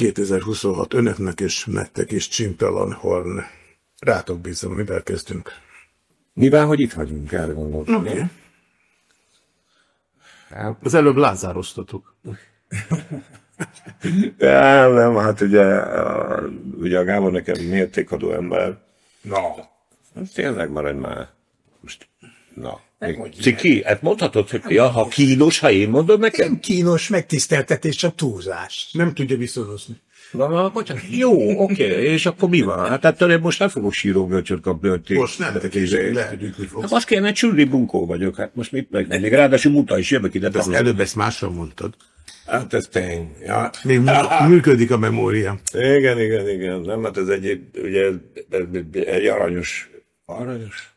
Buék 2026 önöknek és nektek is Csintalan Horn. Rátok bízom, mivel kezdünk. Mivel, hogy itt vagyunk, erre gondoltam. Oké. Okay. Az előbb lázároztatok. Nem, nem, hát ugye, a, ugye a Gábor nekem mértékadó ember. Na, Hát tényleg maradj már. Most, na. Mondj Ciki, hát mondhatod, hogy ja, ha kínos, ha én mondom neked? Nem kínos megtiszteltetés, csak túlzás. nem tudja visszahozni. Na, na, bocsánat. Jó, oké, és akkor mi van? Hát ettől én most nem fogok síró görcsöt kapni, hogy. Most nem, te is lehet, hogy ütni Hát fogsz. azt kéne, csülli bunkó vagyok, hát most mit meg? Még ráadásul muta is jövök ide. De ezt előbb ezt másra mondtad. Hát ez tény. Ja. Még mű- működik a memória. Igen, igen, igen. Nem, hát ez egy, ugye, ez egy aranyos, aranyos.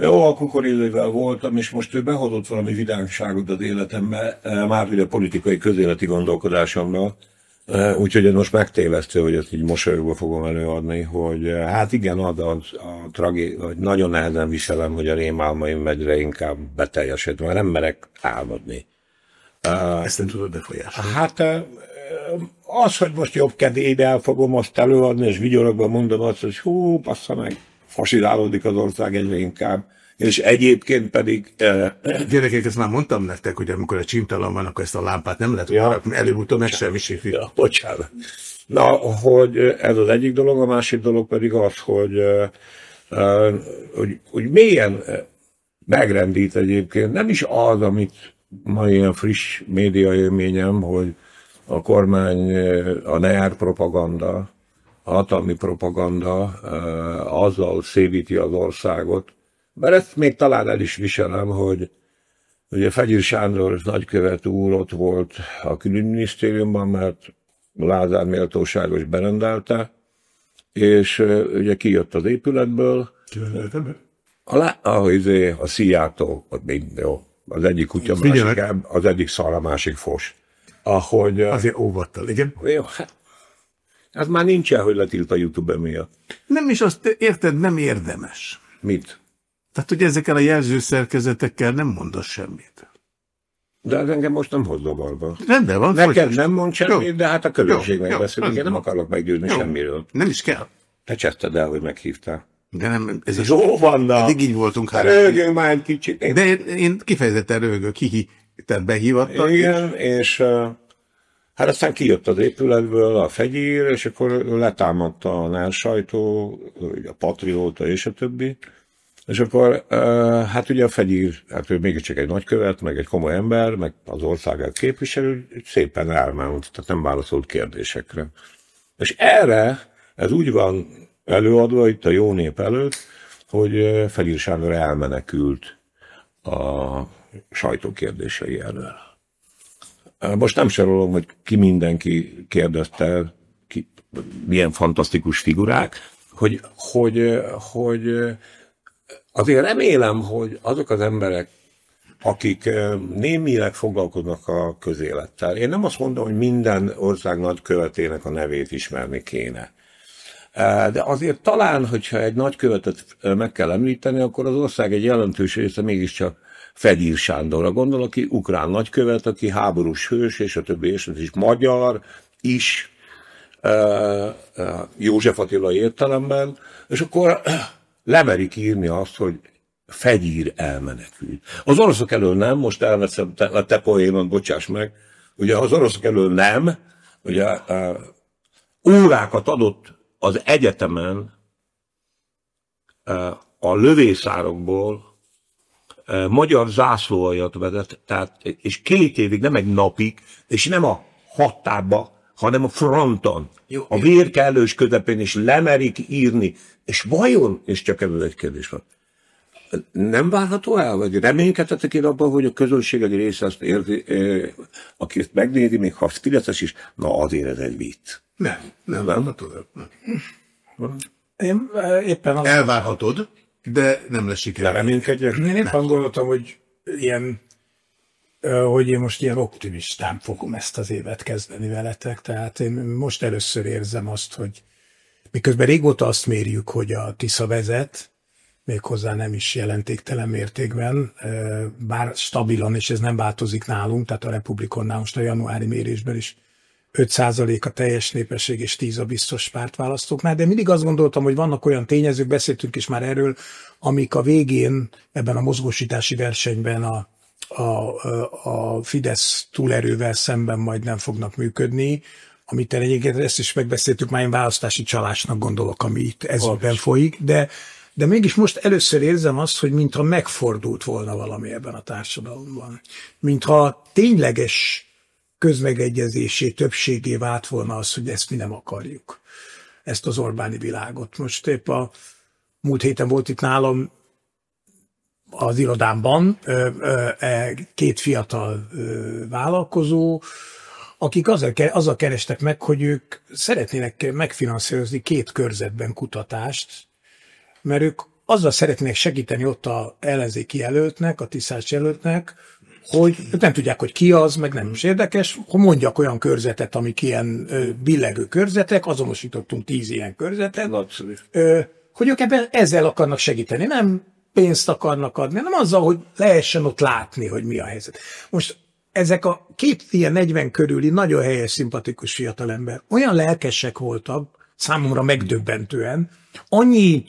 Jó, a kukorillővel voltam, és most ő behozott valami vidámságot az életembe, eh, már ugye politikai közéleti gondolkodásomra, Eh, úgyhogy most megtévesztő, hogy ezt így mosolyogva fogom előadni, hogy eh, hát igen, az a tragé, hogy nagyon nehezen viselem, hogy a rémálmaim egyre inkább beteljesednek, mert nem merek álmodni. Ezt nem tudod befolyásolni. Hát az, hogy most jobb kedélybe el fogom azt előadni, és vigyorogban mondom azt, hogy hú, passza meg, fasizálódik az ország egyre inkább. És egyébként pedig, eh, Gyerekek, ezt már mondtam nektek, hogy amikor a csintalan van, akkor ezt a lámpát nem lehet Ja. előbb-utóbb megsemmisíti. ja, bocsánat. Na, hogy ez az egyik dolog, a másik dolog pedig az, hogy, eh, hogy, hogy mélyen megrendít egyébként, nem is az, amit ma ilyen friss média élményem, hogy a kormány a NER propaganda, a hatalmi propaganda azzal szédíti az országot, mert ezt még talán el is viselem, hogy ugye Fegyir Sándor nagykövet úr ott volt a külügyminisztériumban, mert Lázár méltóságos berendelte, és ugye kijött az épületből, a, lá, a, izé, a szijától, ott még jó, az egyik kutya, másik, az egyik szar, a másik fos. Ahogy, Azért óvattal, igen. jó, hát, ez már nincsen, hogy letilt a YouTube miatt. Nem is azt, érted, nem érdemes. Mit? Tehát, hogy ezekkel a jelzőszerkezetekkel nem mondasz semmit. De ez engem most nem hoz zavarba. Rendben van. Neked nem mond semmit, Jó. de hát a beszélünk. az Én nem akarok meggyőzni Jó. semmiről. Nem is kell. Te cseszted el, hogy meghívtál. De nem, ez is Jó van. Eddig így voltunk hát. Rögjünk már egy kicsit. Én De én, én kifejezetten rögök, hihi, tehát behívattak. Igen, és uh, hát aztán kijött az épületből a fegyír, és akkor letámadta a NER sajtó, a Patrióta és a többi. És akkor, hát ugye a fegyír, hát ő mégiscsak egy nagykövet, meg egy komoly ember, meg az országát képviselő, szépen elment, tehát nem válaszolt kérdésekre. És erre, ez úgy van előadva itt a jó nép előtt, hogy Fegyír Sándor elmenekült a sajtó kérdései elől. Most nem sorolom, hogy ki mindenki kérdezte, ki, milyen fantasztikus figurák, hogy, hogy, hogy azért remélem, hogy azok az emberek, akik némileg foglalkoznak a közélettel. Én nem azt mondom, hogy minden ország nagykövetének a nevét ismerni kéne. De azért talán, hogyha egy nagykövetet meg kell említeni, akkor az ország egy jelentős része mégiscsak Fegyír Sándorra gondol, aki ukrán nagykövet, aki háborús hős, és a többi, és is magyar is, József Attila értelemben, és akkor lemerik írni azt, hogy Fegyír elmenekült. Az oroszok elől nem, most elveszem te, a te poénod, bocsáss meg, ugye az oroszok elől nem, ugye órákat adott az egyetemen a lövészárokból magyar zászlóajat vezet, tehát, és két évig, nem egy napig, és nem a határba, hanem a fronton, Jó, a vér kellős közepén, és lemerik írni. És vajon, és csak ebből egy kérdés van, nem várható el, vagy reménykedhetek én abban, hogy a közönség egy része azt érzi, aki ezt megnézi, még ha Fideszes is, na azért ez egy vicc. Nem, nem várhatod. Én eh, éppen az, Elvárhatod, de nem lesz siker. reménykedjek? én éppen gondoltam, hogy ilyen, hogy én most ilyen optimistán fogom ezt az évet kezdeni veletek, tehát én most először érzem azt, hogy miközben régóta azt mérjük, hogy a Tisza vezet, méghozzá nem is jelentéktelen mértékben, bár stabilan, és ez nem változik nálunk, tehát a Republikonnál most a januári mérésben is 5% a teljes népesség és 10 a biztos pártválasztóknál, de mindig azt gondoltam, hogy vannak olyan tényezők, beszéltünk is már erről, amik a végén ebben a mozgósítási versenyben a, a, a Fidesz túlerővel szemben majd nem fognak működni, amit egyébként ezt is megbeszéltük, már én választási csalásnak gondolok, ami itt ezügyben folyik, de, de mégis most először érzem azt, hogy mintha megfordult volna valami ebben a társadalomban. Mintha tényleges közmegegyezésé, többségé vált volna az, hogy ezt mi nem akarjuk. Ezt az Orbáni világot. Most épp a múlt héten volt itt nálam az irodámban e, két fiatal vállalkozó, akik azzal, azzal kerestek meg, hogy ők szeretnének megfinanszírozni két körzetben kutatást, mert ők azzal szeretnének segíteni ott a ellenzéki jelöltnek, a tisztás jelöltnek, hogy nem tudják, hogy ki az, meg nem is érdekes, hogy mondjak olyan körzetet, amik ilyen billegő körzetek, azonosítottunk tíz ilyen körzetet, ö, hogy ők ebben ezzel akarnak segíteni, nem pénzt akarnak adni, hanem azzal, hogy lehessen ott látni, hogy mi a helyzet. Most ezek a két ilyen 40 körüli nagyon helyes, szimpatikus fiatalember olyan lelkesek voltak, számomra megdöbbentően, annyi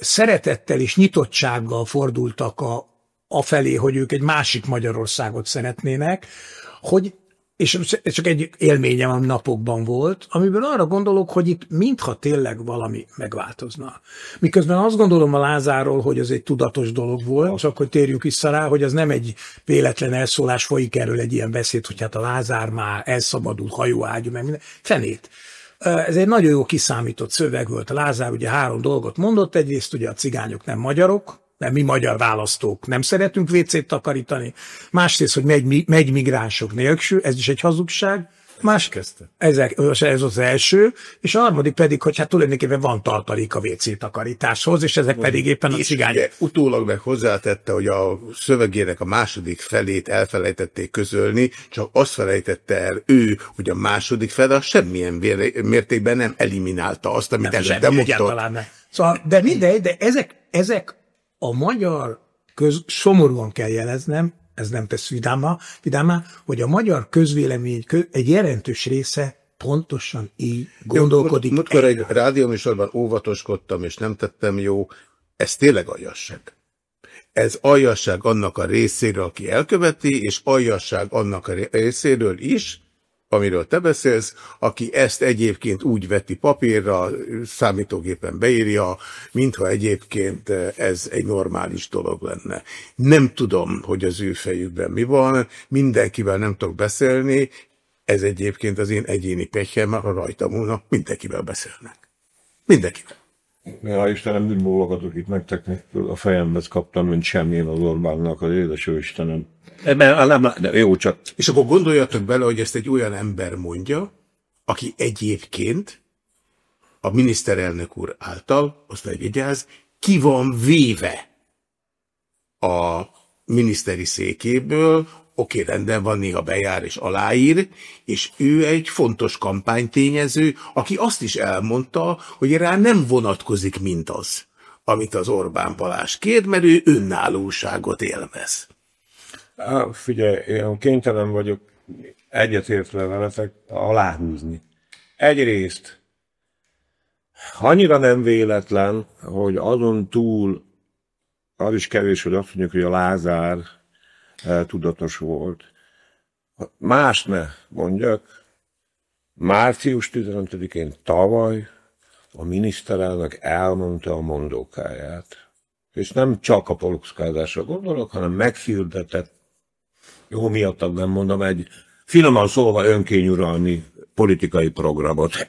szeretettel és nyitottsággal fordultak a, afelé, hogy ők egy másik Magyarországot szeretnének, hogy és csak egy élményem, ami napokban volt, amiből arra gondolok, hogy itt mintha tényleg valami megváltozna. Miközben azt gondolom a Lázáról, hogy ez egy tudatos dolog volt, csak hogy térjünk vissza rá, hogy az nem egy véletlen elszólás, folyik erről egy ilyen beszéd, hogy hát a Lázár már elszabadult hajóágyú, meg minden. Fenét. Ez egy nagyon jó kiszámított szöveg volt. A Lázár ugye három dolgot mondott. Egyrészt ugye a cigányok nem magyarok, mert mi magyar választók nem szeretünk WC-t takarítani. Másrészt, hogy megy, megy migránsok nélkül, ez is egy hazugság. Más, kezdte. Ezek, ez az első, és a harmadik pedig, hogy hát tulajdonképpen van tartalék a WC takarításhoz, és ezek pedig éppen a cigányok. Utólag meg hozzátette, hogy a szövegének a második felét elfelejtették közölni, csak azt felejtette el ő, hogy a második fele semmilyen mértékben nem eliminálta azt, amit előtte mondta. Szóval, de mindegy, de ezek, ezek a magyar köz, szomorúan kell jeleznem, ez nem tesz vidáma, vidáma, hogy a magyar közvélemény egy jelentős része pontosan így gondolkodik. Múltkor egy rádióműsorban óvatoskodtam, és nem tettem jó, ez tényleg aljasság. Ez aljasság annak a részéről, aki elköveti, és aljasság annak a részéről is, amiről te beszélsz, aki ezt egyébként úgy veti papírra, számítógépen beírja, mintha egyébként ez egy normális dolog lenne. Nem tudom, hogy az ő fejükben mi van, mindenkivel nem tudok beszélni, ez egyébként az én egyéni pekhem, mert ha rajtam volna, mindenkivel beszélnek. Mindenkivel. Ja, Istenem, nem bólogatok itt nektek, a fejembe kaptam, mint semmilyen az Orbánnak, az édes Istenem. Nem, nem, nem, jó, csak... És akkor gondoljatok bele, hogy ezt egy olyan ember mondja, aki egyébként a miniszterelnök úr által, azt megvigyáz, ki van véve a miniszteri székéből, oké, rendben van, néha bejár és aláír, és ő egy fontos kampánytényező, aki azt is elmondta, hogy rá nem vonatkozik mindaz, amit az Orbán Balázs kér, mert ő önállóságot élvez. Há, figyelj, én kénytelen vagyok egyetértve veletek aláhúzni. Egyrészt annyira nem véletlen, hogy azon túl az is kevés, hogy azt mondjuk, hogy a Lázár tudatos volt. Más ne mondjak, március 15-én tavaly a miniszterelnök elmondta a mondókáját. És nem csak a poluxkázásra gondolok, hanem meghirdetett jó miattam nem mondom, egy finoman szólva önkényuralmi politikai programot.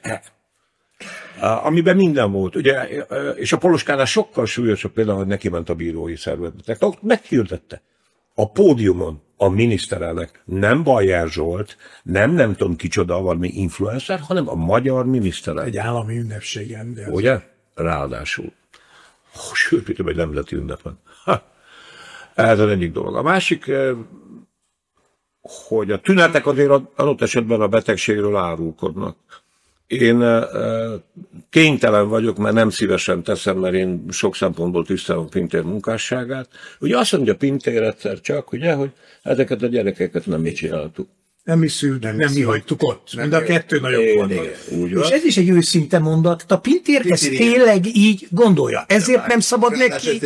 Amiben minden volt, ugye, és a Poloskánál sokkal súlyosabb például, hogy neki ment a bírói szervezetek. Ott meghirdette a pódiumon a miniszterelnök nem Bajer Zsolt, nem nem tudom kicsoda, valami influencer, hanem a magyar miniszterelnök. Egy állami ünnepségen. De Ugye? Ráadásul. Oh, sőt, hogy nem lett ünnepen. Ez az egyik dolog. A másik hogy a tünetek azért adott esetben a betegségről árulkodnak. Én kénytelen vagyok, mert nem szívesen teszem, mert én sok szempontból tisztelem Pintér munkásságát. Ugye azt mondja Pintér egyszer csak, ugye, hogy ezeket a gyerekeket nem mi csináltuk. Nem mi szült, nem, nem mi hagytuk ott. Nem Mind a kettő nagyobb fontos. És ez is egy őszinte mondat. A Pintér ezt tényleg így gondolja. Ezért nem szabad neki,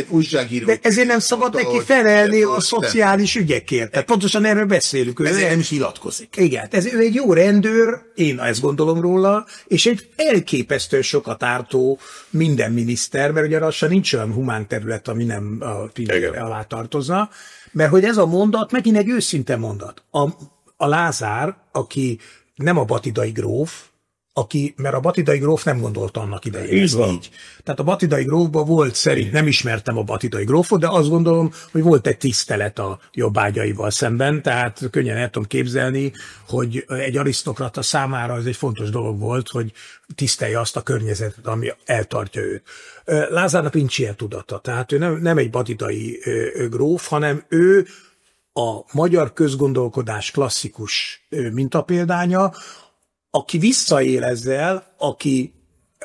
de ezért nem szabad neki felelni a szociális ügyekért. Tehát pontosan erről beszélünk. Ezért nem is hilatkozik. Igen, ez ő egy jó rendőr, én ezt gondolom róla, és egy elképesztő sokat ártó minden miniszter, mert ugye lassan nincs olyan humán terület, ami nem a Pintér alá tartozna, mert hogy ez a mondat megint egy őszinte mondat. A a Lázár, aki nem a batidai gróf, aki, mert a batidai gróf nem gondolta annak idején. Így van. Így. Tehát a batidai grófban volt szerint, nem ismertem a batidai grófot, de azt gondolom, hogy volt egy tisztelet a jobbágyaival szemben, tehát könnyen el tudom képzelni, hogy egy arisztokrata számára ez egy fontos dolog volt, hogy tisztelje azt a környezetet, ami eltartja őt. Lázárnak nincs ilyen tudata, tehát ő nem, nem egy batidai gróf, hanem ő a magyar közgondolkodás klasszikus mintapéldánya, aki visszaél ezzel, aki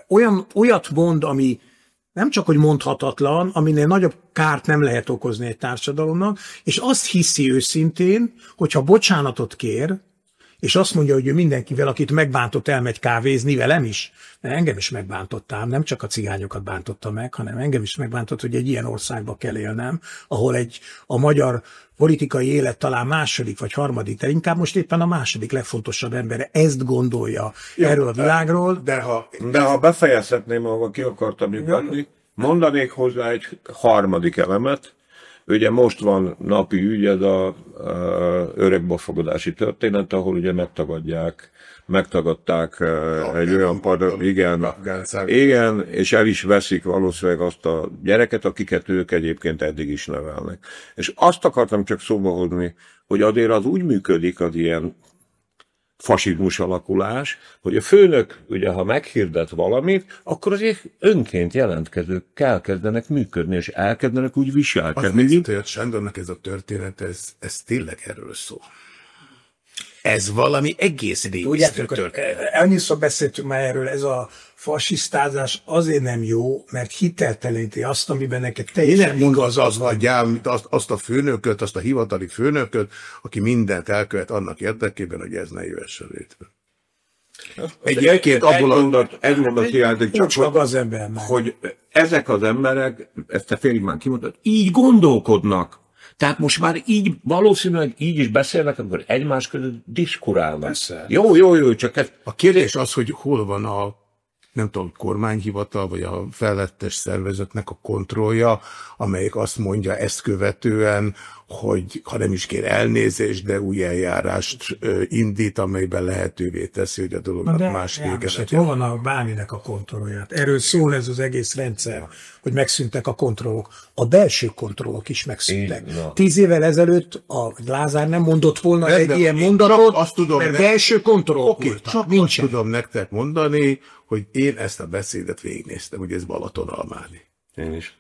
olyan, olyat mond, ami nem csak, hogy mondhatatlan, aminél nagyobb kárt nem lehet okozni egy társadalomnak, és azt hiszi őszintén, hogyha bocsánatot kér, és azt mondja, hogy ő mindenkivel, akit megbántott, elmegy kávézni, velem is, mert engem is megbántottám, nem csak a cigányokat bántotta meg, hanem engem is megbántott, hogy egy ilyen országba kell élnem, ahol egy a magyar politikai élet talán második vagy harmadik, de inkább most éppen a második legfontosabb embere ezt gondolja Jó, erről a világról. De, de ha, de ha befejezhetném, ahol ki akartam lyukadni, mondanék hozzá egy harmadik elemet, Ugye most van napi ügyed a, a öregbefogadási történet, ahol ugye megtagadják, megtagadták a egy olyan pad, igen, igen, és el is veszik valószínűleg azt a gyereket, akiket ők egyébként eddig is nevelnek. És azt akartam csak szóba hozni, hogy azért az úgy működik az ilyen fasizmus alakulás, hogy a főnök, ugye, ha meghirdet valamit, akkor azért önként jelentkezők elkezdenek működni, és elkezdenek úgy viselkedni. Az hogy Sándornak ez a történet, ez, ez tényleg erről szól. Ez valami egész régisztő történet. Annyiszor beszéltünk már erről, ez a fasisztázás azért nem jó, mert hitelteleníti azt, amiben neked teljesen nem igaz az, adjál, azt, azt a főnököt, azt a hivatali főnököt, aki mindent elkövet annak érdekében, hogy ez ne jöhessen létre. Egyébként abból a mondat, ez mondat hiányzik csak, hogy, az ember hogy ezek az emberek, ezt a félig már kimondtad, így gondolkodnak. Tehát most már így, valószínűleg így is beszélnek, amikor egymás között diskurálnak. Persze. Jó, jó, jó, csak ez... A kérdés az, hogy hol van a nem tudom, kormányhivatal, vagy a fellettes szervezetnek a kontrollja, amelyik azt mondja ezt követően, hogy ha nem is kér elnézést, de új eljárást indít, amelyben lehetővé teszi, hogy a dolognak de, más véget. Hát hol van a bárminek a kontrollját? Erről szól ez az egész rendszer, hogy megszűntek a kontrollok. A belső kontrollok is megszűntek. Én, Tíz évvel ezelőtt a Lázár nem mondott volna de, egy de, ilyen mondatot, azt tudom, mert ne... belső kontrollok okay, voltak. Csak Nincsen. azt tudom nektek mondani, hogy én ezt a beszédet végignéztem, hogy ez Balatonalmádi. Én is.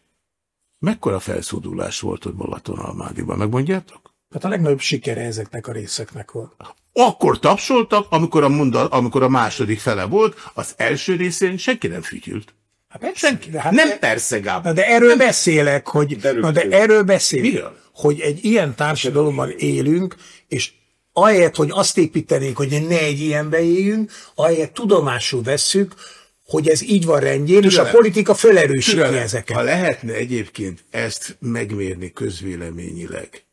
Mekkora felszódulás volt ott Balatonalmádiban, megmondjátok? Hát a legnagyobb sikere ezeknek a részeknek volt. Akkor tapsoltak, amikor a, mondat, amikor a második fele volt, az első részén senki nem fütyült. Hát persze, senki. De hát nem de, persze, Gábor. de erről nem beszélek, hogy, na de erről beszélek, Miről? hogy egy ilyen társadalomban élünk, és ahelyett, hogy azt építenénk, hogy ne egy ilyenbe éljünk, ahelyett tudomásul vesszük, hogy ez így van rendjén, Türelem. és a politika felerősíti Türelem. ezeket. Ha lehetne egyébként ezt megmérni közvéleményileg,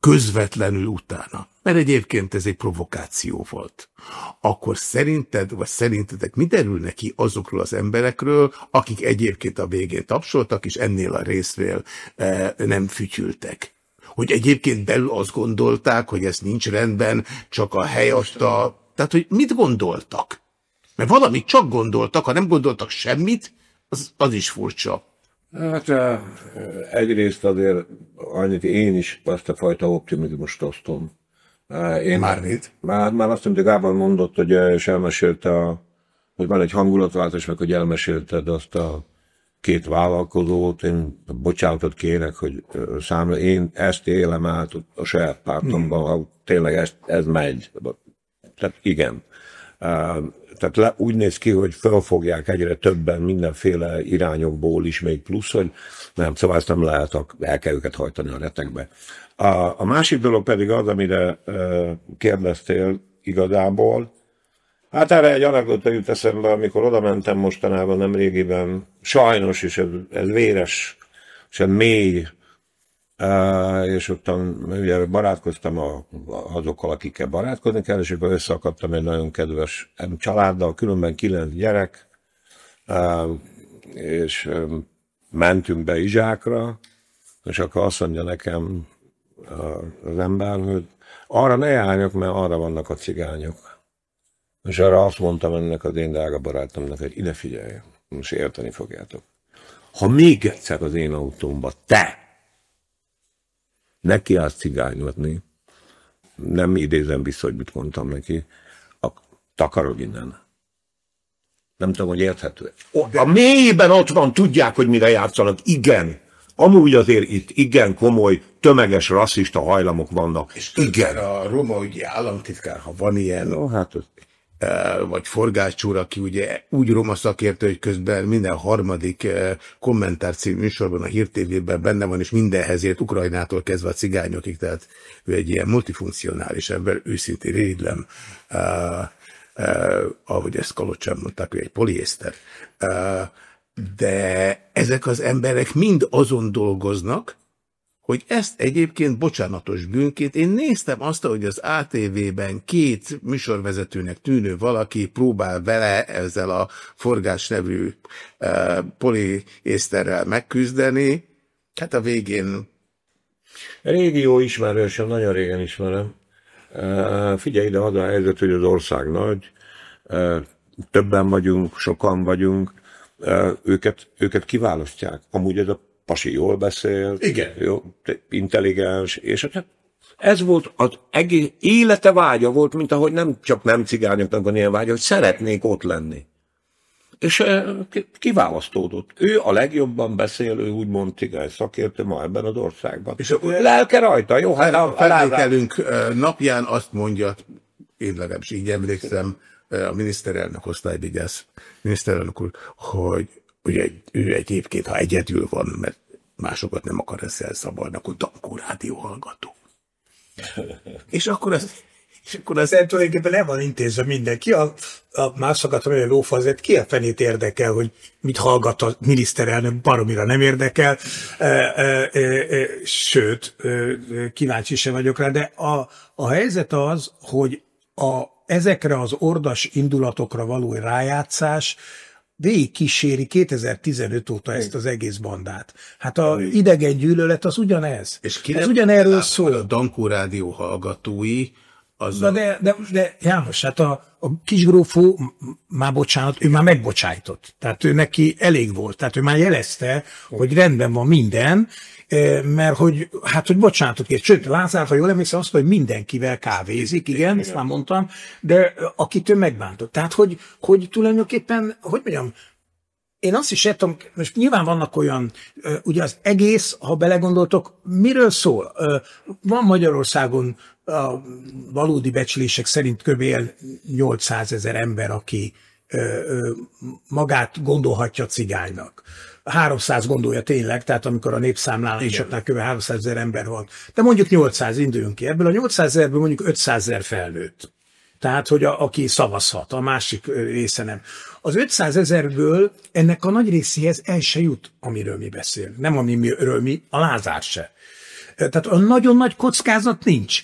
közvetlenül utána, mert egyébként ez egy provokáció volt, akkor szerinted, vagy szerintetek mi derül neki azokról az emberekről, akik egyébként a végén tapsoltak, és ennél a részről e, nem fütyültek? Hogy egyébként belül azt gondolták, hogy ez nincs rendben, csak a hely adta, tehát hogy mit gondoltak? Mert valamit csak gondoltak, ha nem gondoltak semmit, az, az is furcsa. Hát egyrészt azért annyit én is azt a fajta optimizmust osztom. Én, Mármint? Már, már azt, amit Gábor mondott, hogy és elmesélte, a, hogy van egy hangulatváltás, meg hogy elmesélted azt a két vállalkozót, én bocsánatot kérek, hogy számra, én ezt élem át a saját pártomban, hmm. tényleg ez, ez megy. Tehát igen. tehát le, úgy néz ki, hogy felfogják egyre többen mindenféle irányokból is még plusz, hogy nem, szóval ezt nem lehet, el kell őket hajtani a retekbe. A, a másik dolog pedig az, amire kérdeztél igazából, Hát erre egy anekdota jut eszembe, amikor oda mentem mostanában nem régiben, sajnos, és ez, ez véres, és ez mély, és ott ugye barátkoztam a, azokkal, akikkel barátkozni kell, és akkor összeakadtam egy nagyon kedves családdal, különben kilenc gyerek, és mentünk be Izsákra, és akkor azt mondja nekem az ember, hogy arra ne járjak, mert arra vannak a cigányok. És arra azt mondtam ennek az én drága barátomnak, hogy ide figyelj, most érteni fogjátok. Ha még egyszer az én autómba te neki állsz cigányodni, nem idézem vissza, hogy mit mondtam neki, a, takarod innen. Nem tudom, hogy érthető. A mélyben ott van, tudják, hogy mire játszanak. Igen. Amúgy azért itt igen komoly, tömeges rasszista hajlamok vannak. És igen. A Roma ugye államtitkár, ha van ilyen, no, hát az vagy Forgácsúr, aki ugye úgy roma szakértő, hogy közben minden harmadik kommentár című műsorban a hírtévében benne van, és mindenhez ért Ukrajnától kezdve a cigányokig, tehát ő egy ilyen multifunkcionális ember, őszintén uh, ahogy ezt Kalocsán mondták, ő egy poliészter. De ezek az emberek mind azon dolgoznak, hogy ezt egyébként bocsánatos bűnként, én néztem azt, hogy az ATV-ben két műsorvezetőnek tűnő valaki próbál vele ezzel a forgás nevű uh, poliészterrel megküzdeni, hát a végén... Régió ismerősöm, nagyon régen ismerem. Uh, figyelj ide, az a helyzet, hogy az ország nagy, uh, többen vagyunk, sokan vagyunk, uh, őket, őket kiválasztják. Amúgy ez a pasi jól beszél, Igen. Jó, intelligens, és hát ez volt az egész élete vágya volt, mint ahogy nem csak nem cigányoknak van ilyen vágya, hogy szeretnék ott lenni. És kiválasztódott. Ő a legjobban beszélő, úgymond cigány szakértő ma ebben az országban. És akkor lelke rajta, jó? Hát a felvételünk napján azt mondja, én legalábbis így emlékszem, a miniszterelnök osztályvigyász, miniszterelnök úr, hogy ugye ő egyébként, ha egyedül van, mert másokat nem akar ezzel szabadni, akkor Dankó rádió hallgató. és akkor az, és akkor az nem tulajdonképpen le van intézve mindenki. A, a mászokat, hogy a lófa azért ki a fenét érdekel, hogy mit hallgat a miniszterelnök, baromira nem érdekel, e, e, e, e, sőt, e, kíváncsi sem vagyok rá, de a, a helyzet az, hogy a, ezekre az ordas indulatokra való rájátszás végig kíséri 2015 óta ezt az egész bandát. Hát a idegen gyűlölet az ugyanez. És ki ez ugyanerről szól. A Dankó Rádió hallgatói az de, de, de, de János, hát a, a kisgrófó, már bocsánat, ő már megbocsájtott. Tehát ő neki elég volt. Tehát ő már jelezte, hogy rendben van minden, mert hogy, hát, hogy bocsánatot kért. Sőt, Lázár, ha jól emlékszem, azt hogy mindenkivel kávézik, igen, ezt már mondtam, de akitől megbántott. Tehát, hogy, hogy tulajdonképpen, hogy mondjam, én azt is értem, most nyilván vannak olyan, ugye az egész, ha belegondoltok, miről szól? Van Magyarországon a valódi becslések szerint kb. 800 ezer ember, aki magát gondolhatja cigánynak. 300 gondolja tényleg, tehát amikor a népszámlálásoknál kb. 300 ezer ember van. De mondjuk 800 induljunk ki. Ebből a 800 ezerből mondjuk 500 ezer felnőtt. Tehát, hogy a, aki szavazhat, a másik része nem. Az 500 ezerből ennek a nagy részéhez el se jut, amiről mi beszélünk. Nem amiről mi, a Lázár se. Tehát a nagyon nagy kockázat nincs.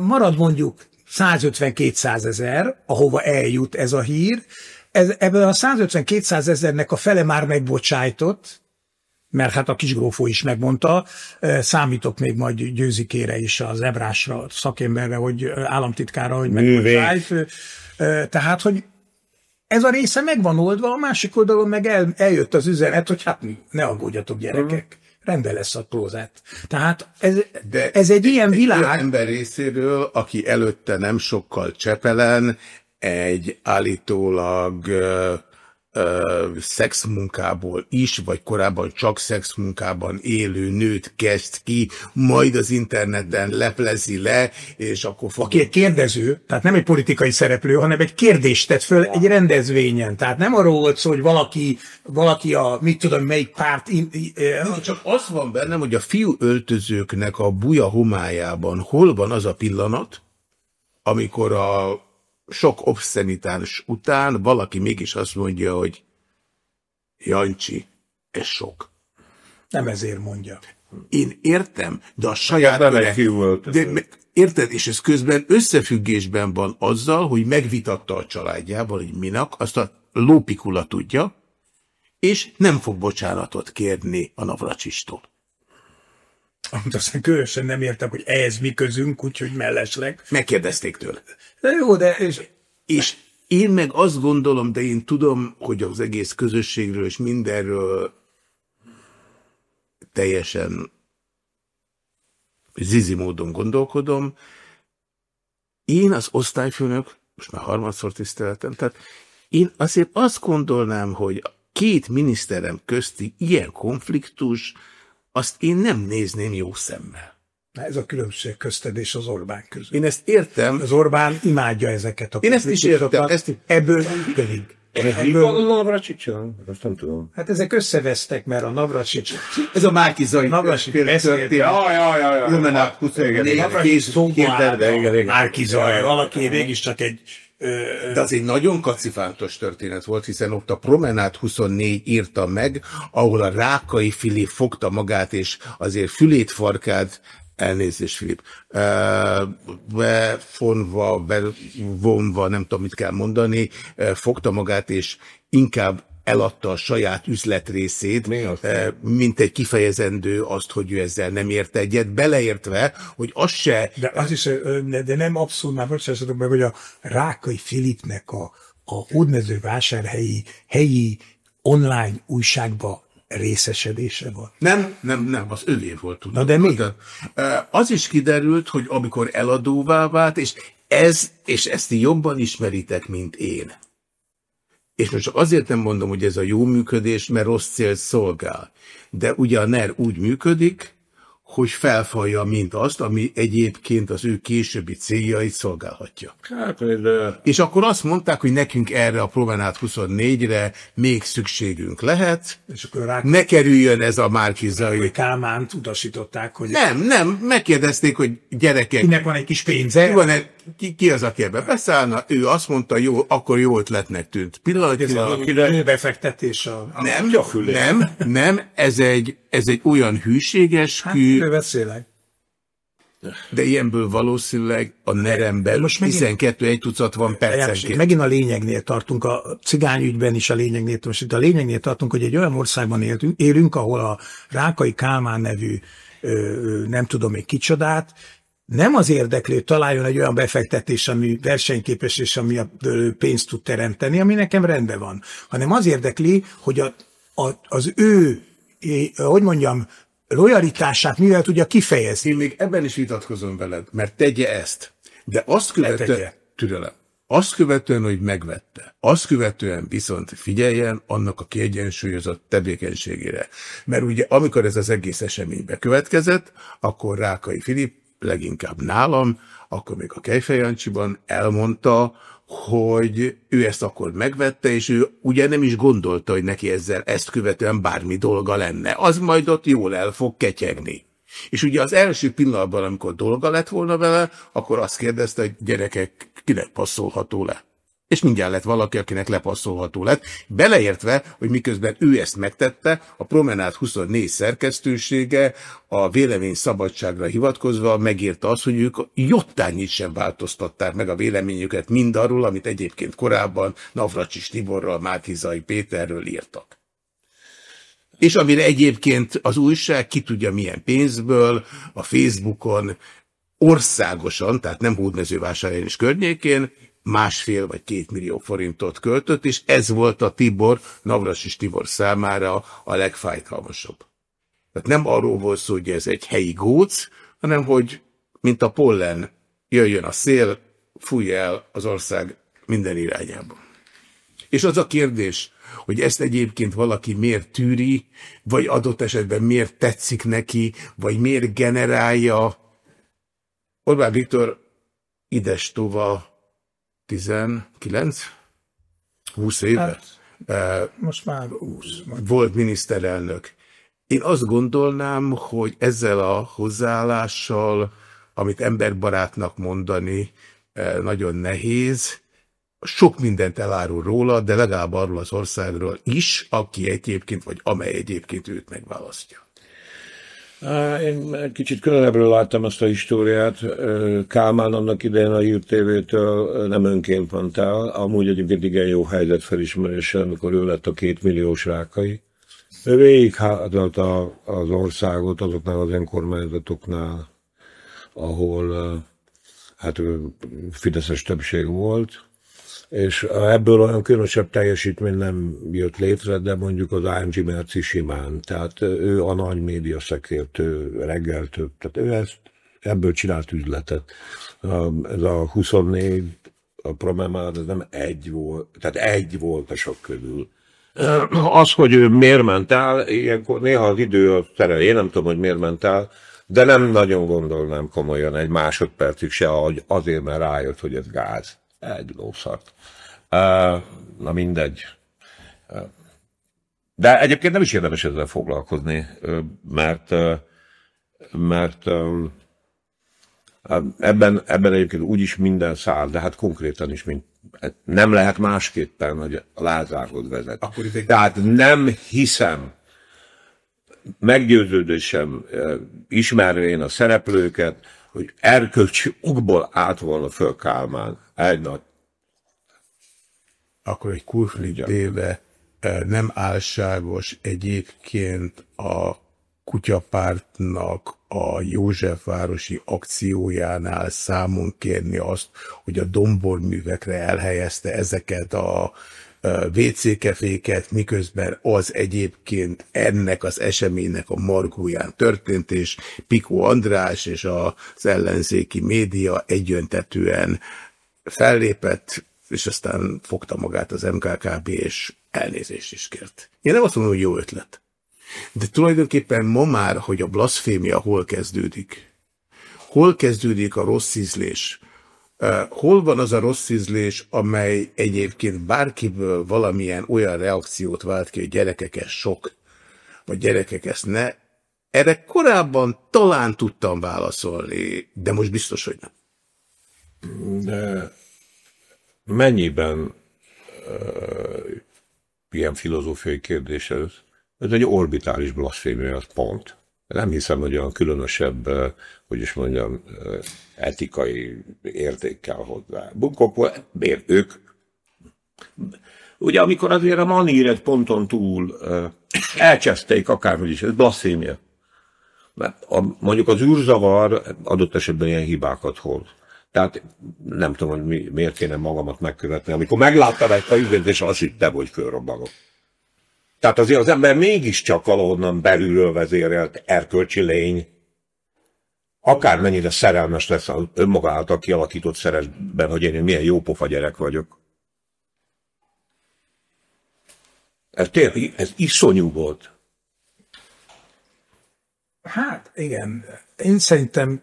Marad mondjuk 150-200 ezer, ahova eljut ez a hír, ez, ebből a 150-200 ezernek a fele már megbocsájtott, mert hát a kisgrófó is megmondta, számítok még majd győzikére is az ebrásra, szakemberre, hogy államtitkára, hogy megbocsájt. Tehát, hogy ez a része meg van oldva, a másik oldalon meg el, eljött az üzenet, hogy hát ne aggódjatok gyerekek, rendben lesz a klózet. Tehát ez, De ez egy ilyen világ. Egy ember részéről, aki előtte nem sokkal csepelen, egy állítólag ö, szexmunkából is, vagy korábban csak szexmunkában élő nőt kezd ki, majd az interneten leplezi le, és akkor fog... Aki egy kérdező, tehát nem egy politikai szereplő, hanem egy kérdést tett föl egy rendezvényen. Tehát nem arról volt szó, hogy valaki, valaki a, mit tudom, melyik párt... In, in, csak az van bennem, hogy a fiú öltözőknek a buja homályában hol van az a pillanat, amikor a sok obszenitás után valaki mégis azt mondja, hogy Jancsi, ez sok. Nem ezért mondja. Én értem, de a saját... Nem de, érted, és ez közben összefüggésben van azzal, hogy megvitatta a családjával, hogy minak, azt a lópikula tudja, és nem fog bocsánatot kérni a Navracsistól. Amit aztán különösen nem értem, hogy ehhez mi közünk, úgyhogy mellesleg. Megkérdezték tőle. De jó, de... És, és én meg azt gondolom, de én tudom, hogy az egész közösségről és mindenről teljesen zizi módon gondolkodom. Én az osztályfőnök, most már harmadszor tiszteletem, tehát én azért azt gondolnám, hogy két miniszterem közti ilyen konfliktus, azt én nem nézném jó szemmel. Na ez a különbség közted és az Orbán között. Én ezt értem. Az Orbán imádja ezeket a Én ezt is értem. Ezt... Ebből pedig. Ebből... A Navracsicsal? Azt nem tudom. Hát ezek összevesztek, mert a Navracsics... Ez a Márki Zaj. Navracsics beszélt. Ja, ja, ja. ja. Ilmenát Márki Zaj. Valaki mégiscsak egy de az egy nagyon kacifántos történet volt, hiszen ott a Promenát 24 írta meg, ahol a Rákai Filip fogta magát, és azért fülét farkát Elnézést, Filip. Befonva, bevonva, nem tudom, mit kell mondani, fogta magát, és inkább eladta a saját üzletrészét, mint egy kifejezendő azt, hogy ő ezzel nem ért egyet, beleértve, hogy az se... De az is, de nem abszolút, már bocsássatok meg, hogy a Rákai Filipnek a, a hódmező vásárhelyi helyi online újságba részesedése van. Nem, nem, nem, az övé volt. Tudom. Na de mi? Az is kiderült, hogy amikor eladóvá vált, és ez, és ezt ti jobban ismeritek, mint én. És most csak azért nem mondom, hogy ez a jó működés, mert rossz cél szolgál. De ugye a NER úgy működik, hogy felfalja mint azt, ami egyébként az ő későbbi céljait szolgálhatja. Hát, de... És akkor azt mondták, hogy nekünk erre a Promenát 24-re még szükségünk lehet, és akkor rá... ne kerüljön ez a Márkizai. Kálmánt utasították, hogy... Nem, nem, megkérdezték, hogy gyerekek... Kinek van egy kis pénze? Ki, van -e, ki, ki az, aki ebbe beszállna? Ő azt mondta, jó, akkor jó ötletnek tűnt. Pillanatilag... Ez a befektetés a... Nem, nem, nem, ez egy, ez egy olyan hűséges hát, kű, beszélek. De ilyenből valószínűleg a neremben Most megint, 12 egy tucat van percenként. Megint a lényegnél tartunk, a cigányügyben is a lényegnél, most itt a lényegnél tartunk, hogy egy olyan országban éltünk, élünk, ahol a Rákai Kálmán nevű nem tudom még kicsodát, nem az érdeklő, hogy találjon egy olyan befektetés, ami versenyképes és ami a pénzt tud teremteni, ami nekem rendben van, hanem az érdekli, hogy a, a, az ő, hogy mondjam, lojalitását mivel tudja kifejezni. Én még ebben is vitatkozom veled, mert tegye ezt. De azt követően, türelem, azt követően, hogy megvette, azt követően viszont figyeljen annak a kiegyensúlyozott tevékenységére. Mert ugye amikor ez az egész esemény bekövetkezett, akkor Rákai Filip, leginkább nálam, akkor még a Kejfejancsiban elmondta, hogy ő ezt akkor megvette, és ő ugye nem is gondolta, hogy neki ezzel ezt követően bármi dolga lenne. Az majd ott jól el fog ketyegni. És ugye az első pillanatban, amikor dolga lett volna vele, akkor azt kérdezte, hogy gyerekek, kinek passzolható le és mindjárt lett valaki, akinek lepasszolható lett, beleértve, hogy miközben ő ezt megtette, a Promenát 24 szerkesztősége a vélemény szabadságra hivatkozva megírta azt, hogy ők jottányit sem változtatták meg a véleményüket mindarról, amit egyébként korábban Navracsis Tiborral, Mátizai Péterről írtak. És amire egyébként az újság ki tudja milyen pénzből, a Facebookon országosan, tehát nem hódmezővásárhelyen is környékén, másfél vagy két millió forintot költött, és ez volt a Tibor, Navrasis Tibor számára a legfájdalmasabb. Tehát nem arról volt szó, hogy ez egy helyi góc, hanem hogy, mint a pollen, jöjjön a szél, fújja el az ország minden irányába. És az a kérdés, hogy ezt egyébként valaki miért tűri, vagy adott esetben miért tetszik neki, vagy miért generálja. Orbán Viktor ides tova 19? 20 éve? Hát, most már 20. Volt miniszterelnök. Én azt gondolnám, hogy ezzel a hozzáállással, amit emberbarátnak mondani, nagyon nehéz, sok mindent elárul róla, de legalább arról az országról is, aki egyébként, vagy amely egyébként őt megválasztja. Én egy kicsit közelebbről láttam azt a históriát. Kálmán annak idején a Hír TV-től nem önként ment el. Amúgy egyébként igen jó helyzet felismerése, amikor ő lett a két milliós rákai. Ő végig az országot azoknál az önkormányzatoknál, ahol hát Fideszes többség volt, és ebből olyan különösebb teljesítmény nem jött létre, de mondjuk az AMG Merci simán, tehát ő a nagy média szekértő reggeltő, tehát ő ezt, ebből csinált üzletet. Ez a 24, a Promemár, ez nem egy volt, tehát egy volt a sok közül. Az, hogy ő miért ment el, ilyenkor néha az idő a terel, én nem tudom, hogy miért ment el, de nem nagyon gondolnám komolyan egy másodpercig se, azért, mert rájött, hogy ez gáz. Egy lószart. Na mindegy. De egyébként nem is érdemes ezzel foglalkozni, mert, mert ebben, ebben egyébként úgyis minden száll, de hát konkrétan is mint, nem lehet másképpen, hogy a Lázárhoz vezet. Akkor Tehát nem hiszem, meggyőződésem, ismervén a szereplőket, hogy erkölcsi okból állt volna föl Kálmán egy nagy akkor egy kulflitébe nem álságos egyébként a kutyapártnak a Józsefvárosi akciójánál számon kérni azt, hogy a domborművekre elhelyezte ezeket a WC keféket, miközben az egyébként ennek az eseménynek a margóján történt, és Piko András és az ellenzéki média egyöntetően fellépett, és aztán fogta magát az MKKB, és elnézést is kért. Én nem azt mondom, hogy jó ötlet. De tulajdonképpen ma már, hogy a blasfémia hol kezdődik, hol kezdődik a rossz ízlés, hol van az a rossz ízlés, amely egyébként bárkiből valamilyen olyan reakciót vált ki, hogy gyerekek ez sok, vagy gyerekek ezt ne, erre korábban talán tudtam válaszolni, de most biztos, hogy nem. De mennyiben uh, ilyen filozófiai kérdés ez? Ez egy orbitális blasfémia, az pont. Nem hiszem, hogy olyan különösebb, hogy is mondjam, etikai értékkel hozzá. Bunkok, miért ők? Ugye amikor azért a maníret ponton túl elcseszték akárhogy is, ez blasfémia. Mert a, mondjuk az űrzavar adott esetben ilyen hibákat hoz. Tehát nem tudom, hogy mi, miért kéne magamat megkövetni. Amikor megláttam ezt a ügyet, és azt hittem, hogy fölrobbanok. Tehát azért az ember mégiscsak valahonnan belülről vezérelt erkölcsi lény. Akármennyire szerelmes lesz az önmaga által kialakított szeresben, hogy én milyen jópofa gyerek vagyok. Ez tényleg, ez iszonyú volt. Hát igen, én szerintem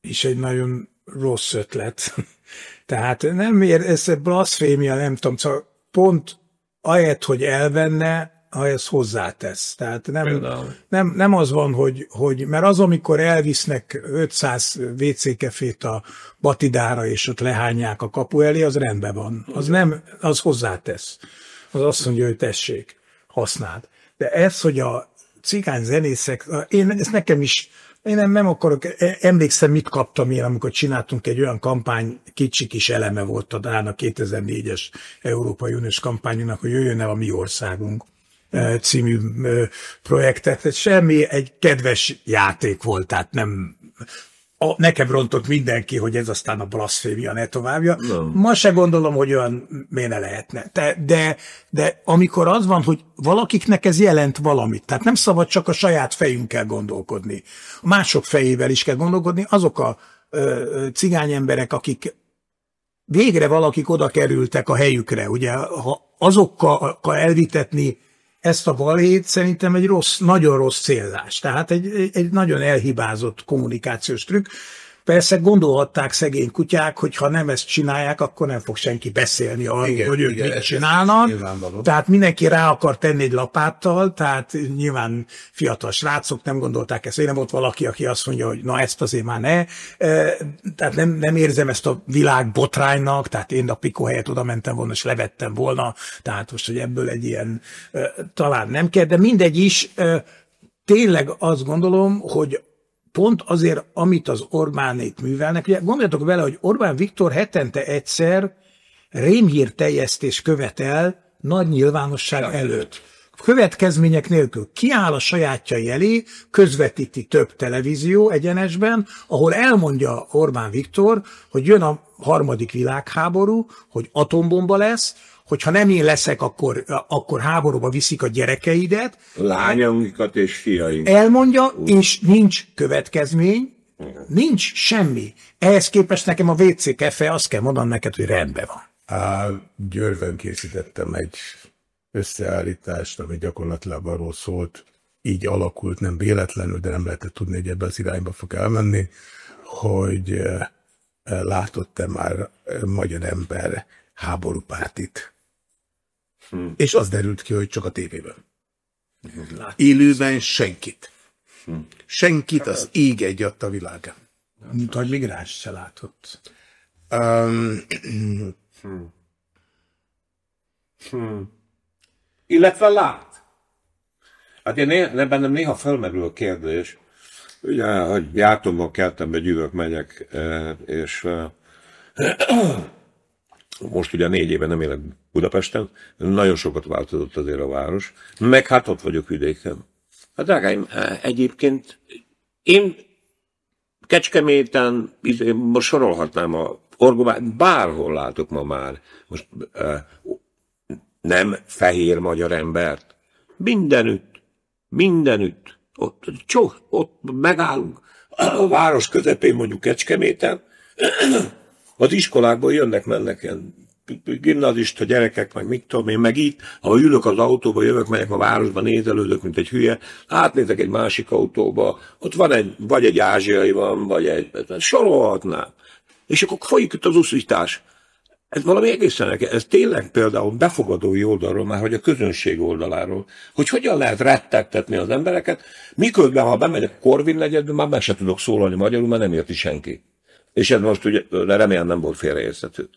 is egy nagyon rossz ötlet. Tehát nem ér, ez a blasfémia, nem tudom, szóval pont ahelyett, hogy elvenne, ha ez hozzátesz. Tehát nem, nem, nem az van, hogy, hogy, mert az, amikor elvisznek 500 WC kefét a Batidára, és ott lehányják a kapu elé, az rendben van. Az nem, az hozzátesz. Az azt mondja, hogy tessék, használd. De ez, hogy a cigány zenészek, én, ez nekem is én nem, nem akarok, e, emlékszem, mit kaptam én, amikor csináltunk egy olyan kampány, kicsi kis eleme volt a a 2004-es Európai Uniós kampányunknak, hogy jöjjön el a mi országunk című projektet. Semmi, egy kedves játék volt, tehát nem a, nekem rontott mindenki, hogy ez aztán a blasfémia ne továbbja. Ma se gondolom, hogy olyan miért ne lehetne. De, de, de amikor az van, hogy valakiknek ez jelent valamit, tehát nem szabad csak a saját fejünkkel gondolkodni. A mások fejével is kell gondolkodni. Azok a ö, cigány emberek, akik végre valakik oda kerültek a helyükre, ugye, ha azokkal elvitetni ezt a balét szerintem egy rossz, nagyon rossz célzás. Tehát egy, egy nagyon elhibázott kommunikációs trükk. Persze gondolhatták szegény kutyák, hogy ha nem ezt csinálják, akkor nem fog senki beszélni arról, igen, hogy ők igen, mit csinálnak. Tehát mindenki rá akar tenni egy lapáttal, tehát nyilván fiatal srácok nem gondolták ezt. Én nem volt valaki, aki azt mondja, hogy na ezt azért már ne. Tehát nem, nem érzem ezt a világ botránynak, tehát én a Piko helyett oda mentem volna, és levettem volna. Tehát most, hogy ebből egy ilyen talán nem kell, de mindegy is, tényleg azt gondolom, hogy pont azért, amit az Orbánék művelnek. Ugye gondoljatok vele, hogy Orbán Viktor hetente egyszer rémhír teljesztés követel nagy nyilvánosság előtt. Következmények nélkül kiáll a sajátjai elé, közvetíti több televízió egyenesben, ahol elmondja Orbán Viktor, hogy jön a harmadik világháború, hogy atombomba lesz, hogyha nem én leszek, akkor, akkor háborúba viszik a gyerekeidet. Lányainkat és fiaink. Elmondja, Úgy. és nincs következmény, nincs semmi. Ehhez képest nekem a WC kefe, azt kell mondanom neked, hogy rendben van. Á, Győrben készítettem egy összeállítást, ami gyakorlatilag arról szólt, így alakult, nem véletlenül, de nem lehetett tudni, hogy ebbe az irányba fog elmenni, hogy látott-e már magyar ember háborúpártit. Hmm. És az derült ki, hogy csak a tévében. Lát. Élőben senkit. Hmm. Senkit az ég egy a világán. Mint hogy migráns se látott. Um, hmm. Hmm. Illetve lát. Hát én né, bennem néha felmerül a kérdés, ugye, hogy jártomban keltem gyűvök megyek, eh, és eh, most ugye négy éve nem élek Budapesten, nagyon sokat változott azért a város, meg hát ott vagyok vidéken. Hát drágáim, egyébként én Kecskeméten, most sorolhatnám a Orgomát, bárhol látok ma már, most nem fehér magyar embert. Mindenütt, mindenütt. Ott, csó, ott megállunk a város közepén, mondjuk Kecskeméten, az iskolákból jönnek, mennek ilyen gimnazista gyerekek, meg mit tudom én, meg itt, ha ülök az autóba, jövök, megyek a városba, nézelődök, mint egy hülye, átnézek egy másik autóba, ott van egy, vagy egy ázsiai van, vagy egy, sorolhatnám. És akkor folyik itt az uszítás. Ez valami egészen ez tényleg például befogadói oldalról, már hogy a közönség oldaláról, hogy hogyan lehet rettegtetni az embereket, miközben, ha bemegyek Korvin legyedbe, már meg se tudok szólalni magyarul, mert nem érti senki. És ez most ugye, remélem nem volt félreérthető.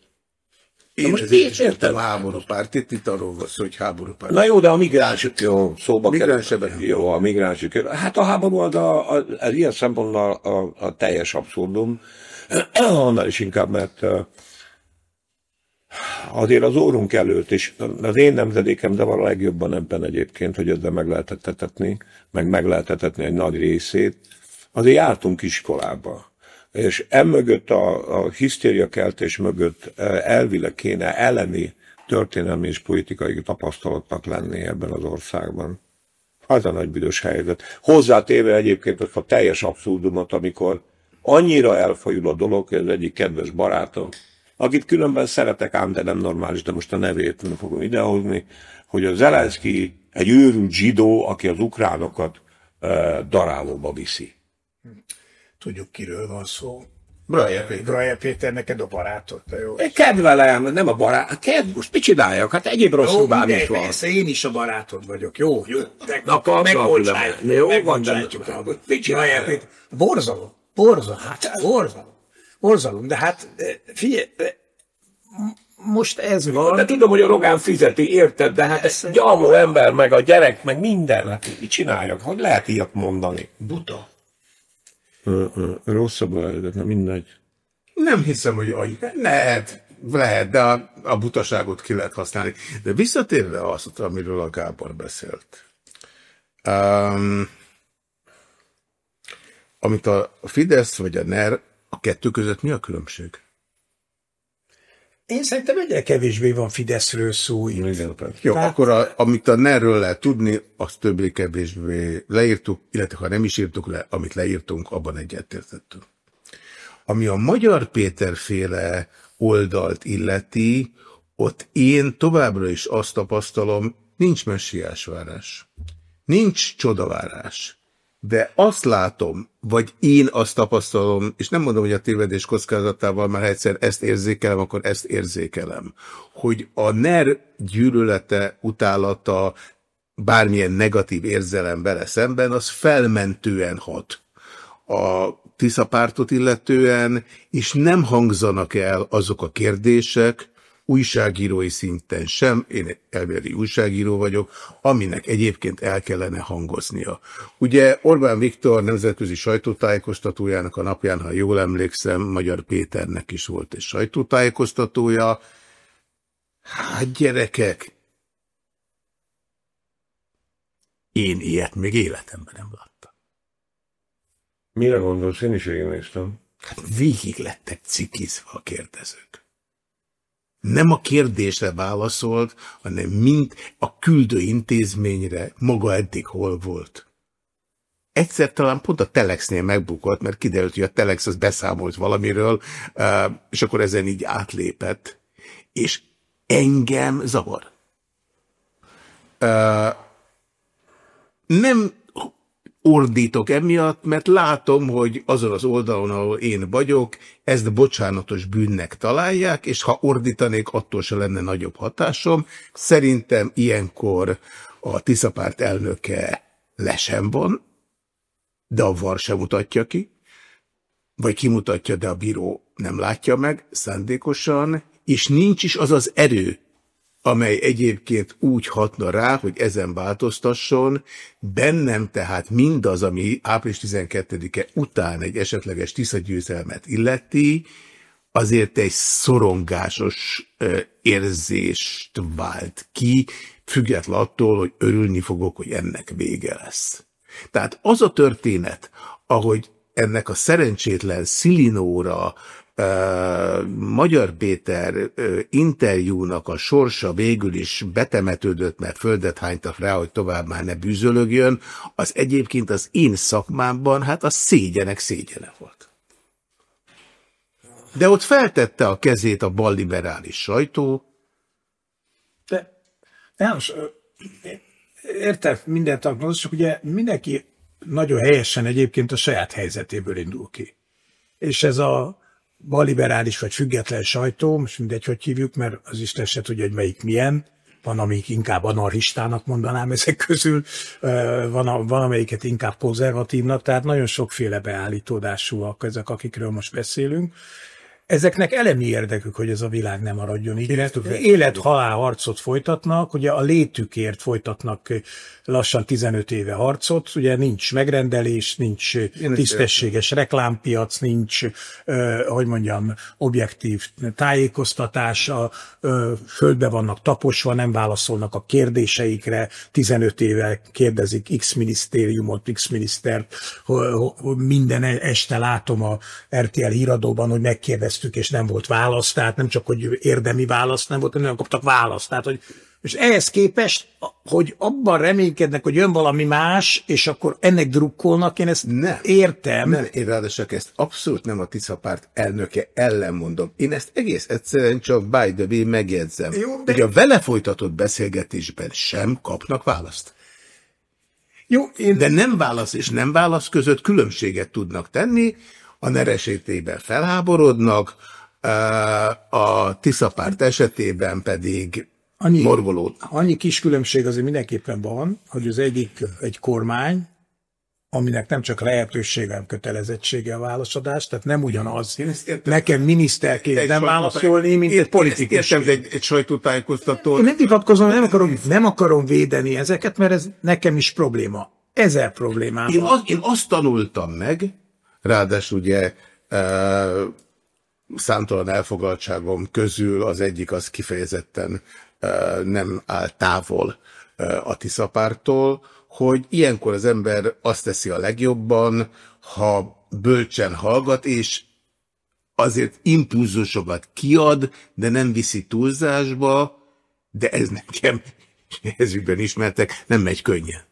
Én most így értem a háborúpárt, itt, arról van szó, hogy háborúpárt. Na jó, de a migránsok jó, szóba Migránsebben. Jó, a migránsok. Hát a háború az, a, a, az ilyen szempontból a, a, a teljes abszurdum. Annál is inkább, mert azért az órunk előtt, és az én nemzedékem, de van a legjobban ebben egyébként, hogy ezzel meg lehetett etetni, meg meg lehetett etetni egy nagy részét, azért jártunk iskolába és emögött a, a hisztériakeltés mögött elvileg kéne elemi történelmi és politikai tapasztalatnak lenni ebben az országban. Az a nagy büdös helyzet. Hozzátéve egyébként azt a teljes abszurdumot, amikor annyira elfajul a dolog, hogy az egyik kedves barátom, akit különben szeretek ám, de nem normális, de most a nevét nem fogom idehozni, hogy a Zelenszky egy őrült zsidó, aki az ukránokat e, darálóba viszi tudjuk kiről van szó. Brajer Péter. Brajer Péter, neked a barátod, de jó. Kedvelem, nem a barát. Kedv, most mit csináljak? Hát egyéb rosszul is van. Persze, én is a barátod vagyok. Jó, jó. Meg, Na, megbocsátjuk. Jó, megbocsátjuk. Mit csinálják? Borzalom. Borzalom. Hát, borzalom. Borzalom. De hát, eh, figyelj, eh, most ez van. De tudom, hogy a Rogán fizeti, érted? De hát ez gyalmó ember, meg a gyerek, meg minden. Hát mit csináljak? Hogy lehet ilyet mondani? Buta rosszabb a helyzet, nem mindegy. Nem hiszem, hogy aj, lehet, lehet, de a, a butaságot ki lehet használni. De visszatérve azt, amiről a Gábor beszélt. Um, amit a Fidesz vagy a NER, a kettő között mi a különbség? Én szerintem egyre kevésbé van Fideszről szó. Igen, Jó, Tehát... akkor a, amit a NER-ről lehet tudni, azt többé-kevésbé leírtuk, illetve ha nem is írtuk le, amit leírtunk, abban egyetértettünk. Ami a Magyar Péter féle oldalt illeti, ott én továbbra is azt tapasztalom, nincs messiásvárás, nincs csodavárás. De azt látom, vagy én azt tapasztalom, és nem mondom, hogy a tévedés kockázatával, mert egyszer ezt érzékelem, akkor ezt érzékelem, hogy a NER gyűlölete, utálata, bármilyen negatív érzelem bele szemben, az felmentően hat. A Tisza pártot illetően, és nem hangzanak el azok a kérdések, újságírói szinten sem, én elméleti újságíró vagyok, aminek egyébként el kellene hangoznia. Ugye Orbán Viktor nemzetközi sajtótájékoztatójának a napján, ha jól emlékszem, Magyar Péternek is volt egy sajtótájékoztatója. Hát gyerekek, én ilyet még életemben nem láttam. Mire gondolsz? Én is végignéztem. Hát végig lettek cikizve a kérdezők nem a kérdésre válaszolt, hanem mind a küldő intézményre maga eddig hol volt. Egyszer talán pont a Telexnél megbukott, mert kiderült, hogy a Telex az beszámolt valamiről, és akkor ezen így átlépett. És engem zavar. Nem ordítok emiatt, mert látom, hogy azon az oldalon, ahol én vagyok, ezt bocsánatos bűnnek találják, és ha ordítanék, attól se lenne nagyobb hatásom. Szerintem ilyenkor a Tiszapárt elnöke lesen van, de a var sem mutatja ki, vagy kimutatja, de a bíró nem látja meg szándékosan, és nincs is az az erő, amely egyébként úgy hatna rá, hogy ezen változtasson, bennem tehát mindaz, ami április 12-e után egy esetleges tiszagyőzelmet illeti, azért egy szorongásos érzést vált ki, független attól, hogy örülni fogok, hogy ennek vége lesz. Tehát az a történet, ahogy ennek a szerencsétlen Szilinóra Magyar Péter interjúnak a sorsa végül is betemetődött, mert földet hánytak rá, hogy tovább már ne bűzölögjön, az egyébként az én szakmámban, hát a szégyenek szégyene volt. De ott feltette a kezét a balliberális sajtó. De, János, értek mindent, csak ugye mindenki nagyon helyesen egyébként a saját helyzetéből indul ki. És ez a balliberális vagy független sajtó, most mindegy, hogy hívjuk, mert az Isten se tudja, hogy melyik milyen, van, amik inkább anarchistának mondanám ezek közül, van, van amelyiket inkább konzervatívnak, tehát nagyon sokféle beállítódásúak ezek, akikről most beszélünk ezeknek elemi érdekük, hogy ez a világ nem maradjon így. Élet-halál harcot folytatnak, ugye a létükért folytatnak lassan 15 éve harcot, ugye nincs megrendelés, nincs tisztességes reklámpiac, nincs, hogy mondjam, objektív tájékoztatás, a földbe vannak taposva, nem válaszolnak a kérdéseikre, 15 éve kérdezik X minisztériumot, X minisztert, minden este látom a RTL híradóban, hogy megkérdez kérdeztük, és nem volt válasz, tehát nem csak, hogy érdemi válasz nem volt, hanem nem kaptak választ. Tehát, hogy és ehhez képest, hogy abban reménykednek, hogy jön valami más, és akkor ennek drukkolnak, én ezt nem, értem. Nem, én ráadásul ezt abszolút nem a Tisza párt elnöke ellen mondom. Én ezt egész egyszerűen csak by the way megjegyzem. Jó, de... Hogy a vele folytatott beszélgetésben sem kapnak választ. Jó, én... De nem válasz és nem válasz között különbséget tudnak tenni, a neresétében felháborodnak, a Tiszapárt esetében pedig annyi, morgolód. Annyi kis különbség azért mindenképpen van, hogy az egyik egy kormány, aminek nem csak lehetősége, hanem kötelezettsége a válaszadás, tehát nem ugyanaz. Nekem miniszterként nem válaszolni, mint ért, politikus. Értem, egy, egy sajtótájékoztató. Én nem vitatkozom, nem akarom, nem akarom védeni ezeket, mert ez nekem is probléma. Ezer problémám. Én, az, én azt tanultam meg, Ráadásul ugye e, számtalan elfogaltságom közül az egyik az kifejezetten e, nem áll távol e, a Tiszapártól, hogy ilyenkor az ember azt teszi a legjobban, ha bölcsen hallgat, és azért impulzusokat kiad, de nem viszi túlzásba, de ez nekem, ezükben ismertek, nem megy könnyen.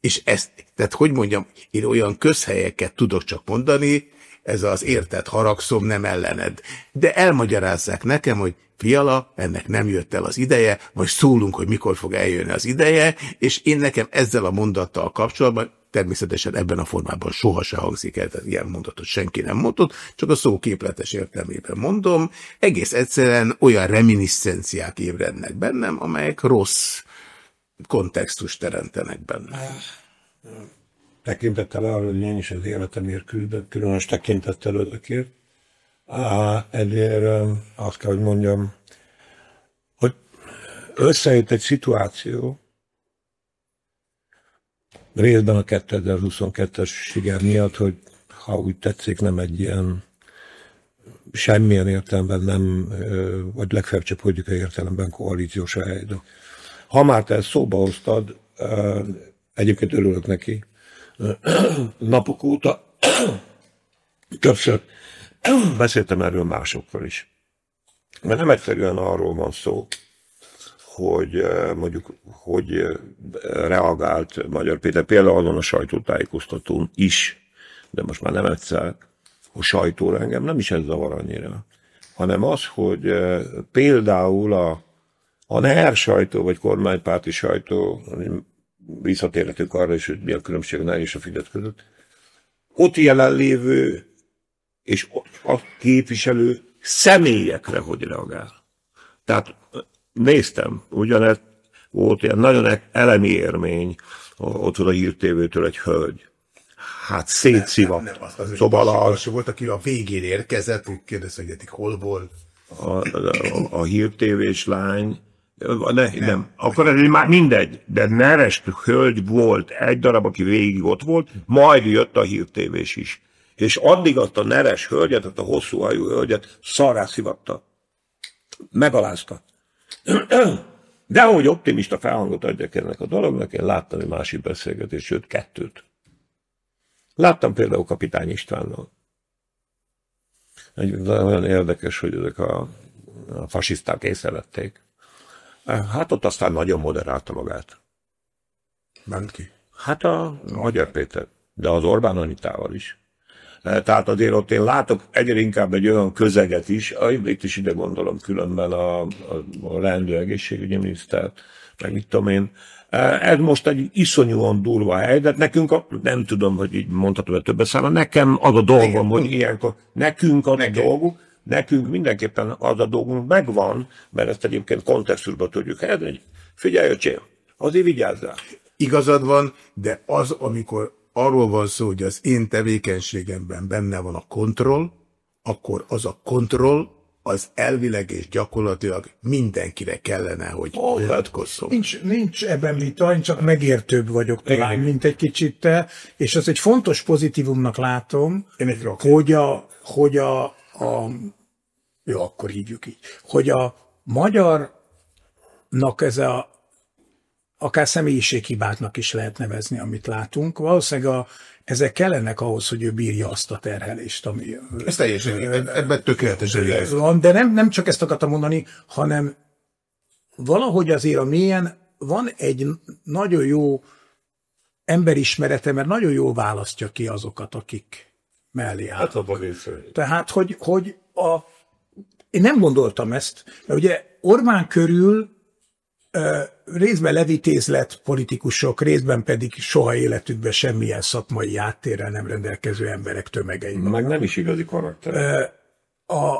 És ezt, tehát hogy mondjam, én olyan közhelyeket tudok csak mondani, ez az érted haragszom, nem ellened. De elmagyarázzák nekem, hogy fiala, ennek nem jött el az ideje, vagy szólunk, hogy mikor fog eljönni az ideje, és én nekem ezzel a mondattal kapcsolatban Természetesen ebben a formában soha se hangzik el, tehát ilyen mondatot senki nem mondott, csak a szó képletes értelmében mondom. Egész egyszerűen olyan reminiszenciák ébrednek bennem, amelyek rossz kontextust teremtenek benne. Tekintettel arra, hogy én is az életemért küzdök, különös tekintettel önökért. Ezért azt kell, hogy mondjam, hogy összejött egy szituáció, részben a 2022-es siker miatt, hogy ha úgy tetszik, nem egy ilyen semmilyen értelemben nem, vagy legfeljebb csak politikai értelemben koalíciós hely. Ha már te ezt szóba hoztad, egyébként örülök neki, napok óta többször beszéltem erről másokkal is. Mert nem egyszerűen arról van szó, hogy eh, mondjuk, hogy eh, reagált Magyar Péter, például azon a sajtótájékoztatón is, de most már nem egyszer, hogy sajtóra engem nem is ez zavar annyira, hanem az, hogy eh, például a, a NER sajtó, vagy kormánypárti sajtó, visszatérhetünk arra is, hogy mi a különbség a és a Fidesz között, ott jelenlévő és a képviselő személyekre hogy reagál. Tehát néztem, ugyanez volt ilyen nagyon elemi érmény, ott a hírtévétől egy hölgy. Hát szétszivat. Nem, nem, az, az szóval az volt, aki a végén érkezett, úgy kérdezte, hogy hol volt. A, a, a hírtévés lány, ne, nem. nem. Akkor ez már mindegy, de neres hölgy volt, egy darab, aki végig ott volt, majd jött a hírtévés is. És addig azt a neres hölgyet, azt a hosszú hajú hölgyet szarrá szivatta. Megalázta. De ahogy optimista felhangot adjak ennek a dolognak, én láttam egy másik beszélgetést, sőt kettőt. Láttam például Kapitány Istvánnal. Egy olyan érdekes, hogy ezek a, a fasiszták észrevették. Hát ott aztán nagyon moderálta magát. Ment ki? Hát a Magyar Péter, de az Orbán Anitával is. Eh, tehát azért ott én látok egyre inkább egy olyan közeget is, itt is ide gondolom különben a, a, a leendő egészségügyi miniszter, meg mit tudom én. Eh, ez most egy iszonyúan durva helyzet. Nekünk, a, nem tudom, hogy így mondhatom hogy többes száma, nekem az a dolgom, Igen. hogy ilyenkor nekünk a dolguk, nekünk mindenképpen az a dolgunk megvan, mert ezt egyébként kontextusba tudjuk helyezni. Figyelj, öcsém, azért vigyázzál. Igazad van, de az, amikor arról van szó, hogy az én tevékenységemben benne van a kontroll, akkor az a kontroll, az elvileg és gyakorlatilag mindenkire kellene, hogy vonatkozzon. Nincs, nincs ebben vita, én csak megértőbb vagyok talán, Igen. mint egy kicsit te, és az egy fontos pozitívumnak látom, hogy a, hogy a, a jó, akkor hívjuk így, hogy a magyarnak ez a akár személyiséghibáknak is lehet nevezni, amit látunk. Valószínűleg a, ezek kellenek ahhoz, hogy ő bírja azt a terhelést, ami... Ez teljesen, ebben tökéletesen van. De nem, nem csak ezt akartam mondani, hanem valahogy azért a mélyen van egy nagyon jó emberismerete, mert nagyon jól választja ki azokat, akik mellé áll. Hát abban Tehát, hogy, hogy a, én nem gondoltam ezt, mert ugye Orbán körül részben levitézlet politikusok, részben pedig soha életükben semmilyen szakmai áttérrel nem rendelkező emberek tömegei. Meg nem is igazi karakter. A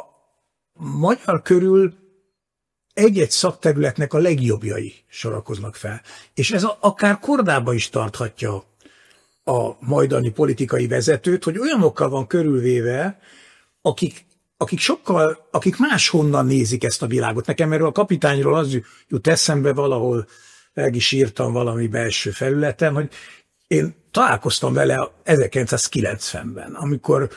magyar körül egy-egy szakterületnek a legjobbjai sorakoznak fel. És ez akár kordába is tarthatja a majdani politikai vezetőt, hogy olyanokkal van körülvéve, akik akik sokkal, akik máshonnan nézik ezt a világot. Nekem erről a kapitányról az jut eszembe valahol, meg is írtam valami belső felületen, hogy én találkoztam vele 1990-ben, amikor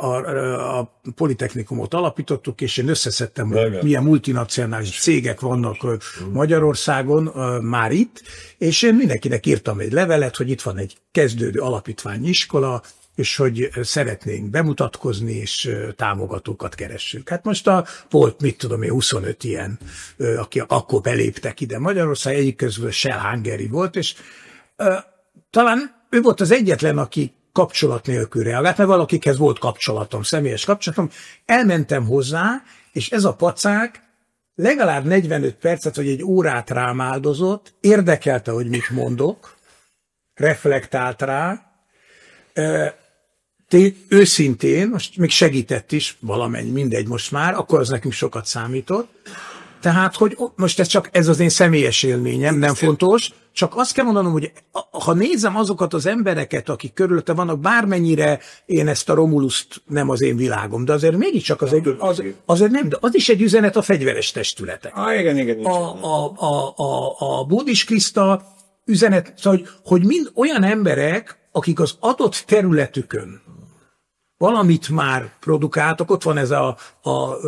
a, a, Politechnikumot alapítottuk, és én összeszedtem, hogy milyen multinacionális cégek vannak Magyarországon már itt, és én mindenkinek írtam egy levelet, hogy itt van egy kezdődő alapítványiskola, és hogy szeretnénk bemutatkozni, és támogatókat keressünk. Hát most a, volt, mit tudom én, 25 ilyen, aki akkor beléptek ide Magyarország, egyik közül Shell Hungary volt, és talán ő volt az egyetlen, aki kapcsolat nélkül reagált, mert valakikhez volt kapcsolatom, személyes kapcsolatom, elmentem hozzá, és ez a pacák legalább 45 percet, vagy egy órát rám áldozott, érdekelte, hogy mit mondok, reflektált rá, őszintén, most még segített is valamennyi, mindegy most már, akkor az nekünk sokat számított. Tehát, hogy most ez csak ez az én személyes élményem, nem fontos, csak azt kell mondanom, hogy ha nézem azokat az embereket, akik körülötte vannak, bármennyire én ezt a Romuluszt nem az én világom, de azért mégiscsak az, egy, az, azért nem, de az is egy üzenet a fegyveres testületek. Ah, igen, igen. A, a, a, a, a Kriszta üzenet, szóval, hogy, hogy mind olyan emberek, akik az adott területükön valamit már produkáltak, ott van ez a, a, a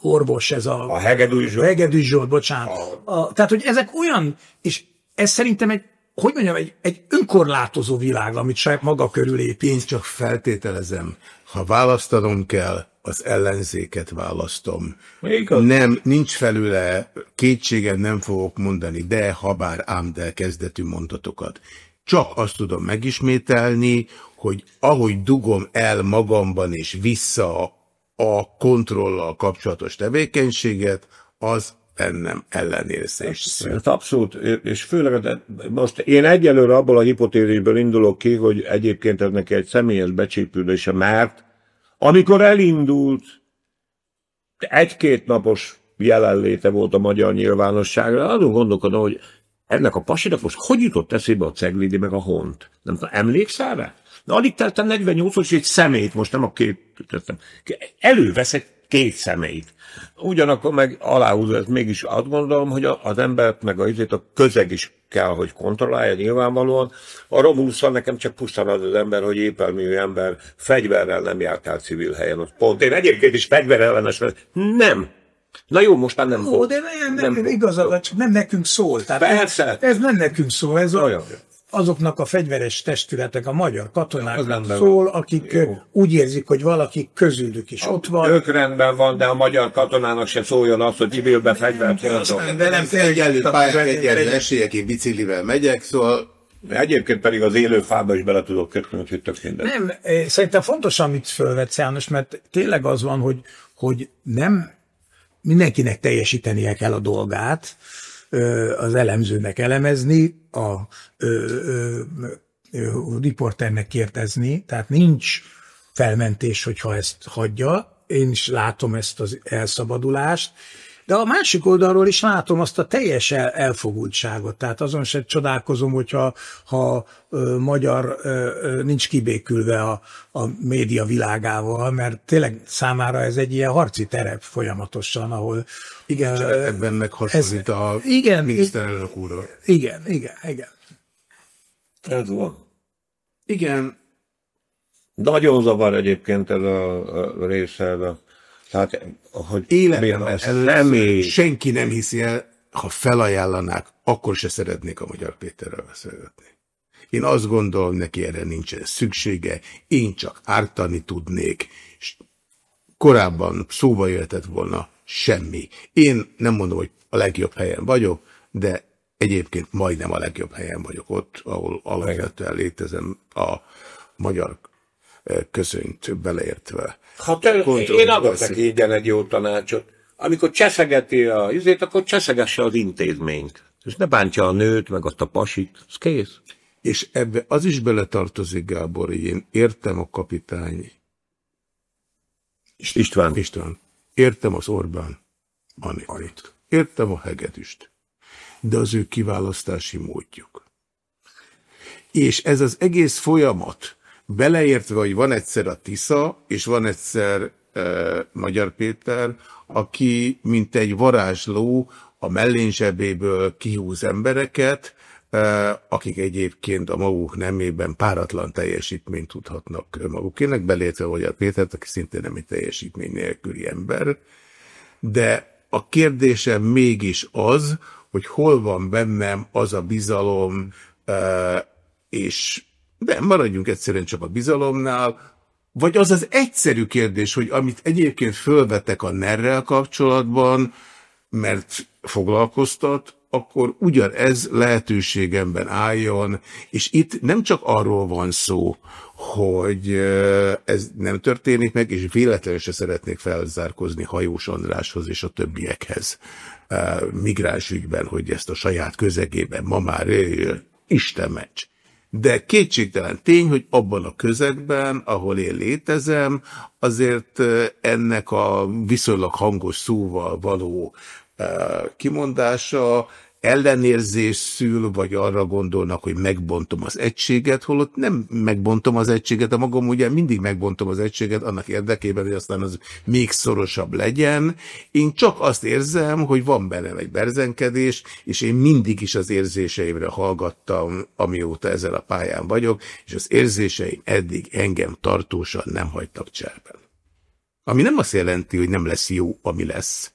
orvos, ez a... A Hegedűs Zsolt. Hegedűs Zsolt, bocsánat. A, a, tehát, hogy ezek olyan, és ez szerintem egy, hogy mondjam, egy, egy önkorlátozó világ, amit saját maga körül épít. Én csak feltételezem, ha választanom kell, az ellenzéket választom. Igaz. Nem, nincs felüle, kétségem nem fogok mondani, de habár ám de kezdetű mondatokat. Csak azt tudom megismételni, hogy ahogy dugom el magamban és vissza a kontrollal kapcsolatos tevékenységet, az bennem ellenérzés. Ez abszolút, és főleg most én egyelőre abból a hipotézisből indulok ki, hogy egyébként ez neki egy személyes becsípődése, mert amikor elindult, egy-két napos jelenléte volt a magyar nyilvánosságra, azon gondolkodom, hogy ennek a pasinak most hogy jutott eszébe a Ceglidi meg a Hont? Nem tudom, emlékszel rá? Na, alig teltem 48 és egy szemét, most nem a két, előveszek két szemét. Ugyanakkor meg aláhúzva, ezt mégis azt gondolom, hogy az embert, meg a, a közeg is kell, hogy kontrollálja nyilvánvalóan. A Romulusszal nekem csak pusztán az az ember, hogy épelmű ember fegyverrel nem járt el civil helyen. Ott pont én egyébként is fegyverellenes Nem, Na jó, most már nem Ó, fog. de nem, nem, nem igazad, csak nem nekünk szól. Tehát Persze. Ez, ez nem nekünk szól, ez olyan. Azoknak a fegyveres testületek, a magyar katonák szól, akik jó. úgy érzik, hogy valaki közülük is ott van. Ők rendben van, de a magyar katonának se szóljon az, hogy civilbe fegyvert. De nem egyenlő pályák egyenlő esélyek, én biciklivel megyek, szóval Egyébként pedig az élő fába is bele tudok kötni, hogy tök minden. Nem, szerintem fontos, amit fölvetsz János, mert tényleg az van, hogy, hogy nem mindenkinek teljesítenie kell a dolgát, az elemzőnek elemezni, a, riporternek kérdezni, tehát nincs felmentés, hogyha ezt hagyja. Én is látom ezt az elszabadulást, de a másik oldalról is látom azt a teljes el, elfogultságot. Tehát azon se csodálkozom, hogyha ha ö, magyar ö, nincs kibékülve a, a média világával, mert tényleg számára ez egy ilyen harci terep folyamatosan, ahol... Igen, ö, ebben meghasonlít ez, a igen, miniszterelnök úrral. Igen, igen, igen. Ez van. Igen. Nagyon zavar egyébként ez a, a része, a tehát, hogy ez nem senki nem hiszi el, ha felajánlanák, akkor se szeretnék a Magyar Péterrel beszélgetni. Én azt gondolom, neki erre nincsen szüksége, én csak ártani tudnék, korábban szóba jöhetett volna semmi. Én nem mondom, hogy a legjobb helyen vagyok, de egyébként majdnem a legjobb helyen vagyok ott, ahol alapvetően létezem a magyar közönyt beleértve. Ha te, én adok neki ingyen egy jó tanácsot. Amikor cseszegeti a izét, akkor cseszegesse az intézményt. És ne bántja a nőt, meg azt a pasit. Ez kész. És ebbe az is beletartozik, Gábor, hogy én értem a kapitány. István. István. Értem az Orbán Anikit. Értem a hegedüst. De az ő kiválasztási módjuk. És ez az egész folyamat, Beleértve, hogy van egyszer a Tisza, és van egyszer e, Magyar Péter, aki, mint egy varázsló, a mellényzsebéből kihúz embereket, akik egyébként a maguk nemében páratlan teljesítményt tudhatnak magukének, beleértve Magyar Pétert, aki szintén nem egy teljesítmény nélküli ember. De a kérdésem mégis az, hogy hol van bennem az a bizalom, és de maradjunk egyszerűen csak a bizalomnál, vagy az az egyszerű kérdés, hogy amit egyébként fölvetek a nerrel kapcsolatban, mert foglalkoztat, akkor ugyanez lehetőségemben álljon, és itt nem csak arról van szó, hogy ez nem történik meg, és véletlenül se szeretnék felzárkozni Hajós Andráshoz és a többiekhez migráns ügyben, hogy ezt a saját közegében ma már Isten meccs. De kétségtelen tény, hogy abban a közegben, ahol én létezem, azért ennek a viszonylag hangos szóval való kimondása ellenérzés szül, vagy arra gondolnak, hogy megbontom az egységet, holott nem megbontom az egységet, a magam ugye mindig megbontom az egységet annak érdekében, hogy aztán az még szorosabb legyen. Én csak azt érzem, hogy van bennem egy berzenkedés, és én mindig is az érzéseimre hallgattam, amióta ezen a pályán vagyok, és az érzéseim eddig engem tartósan nem hagytak cserben. Ami nem azt jelenti, hogy nem lesz jó, ami lesz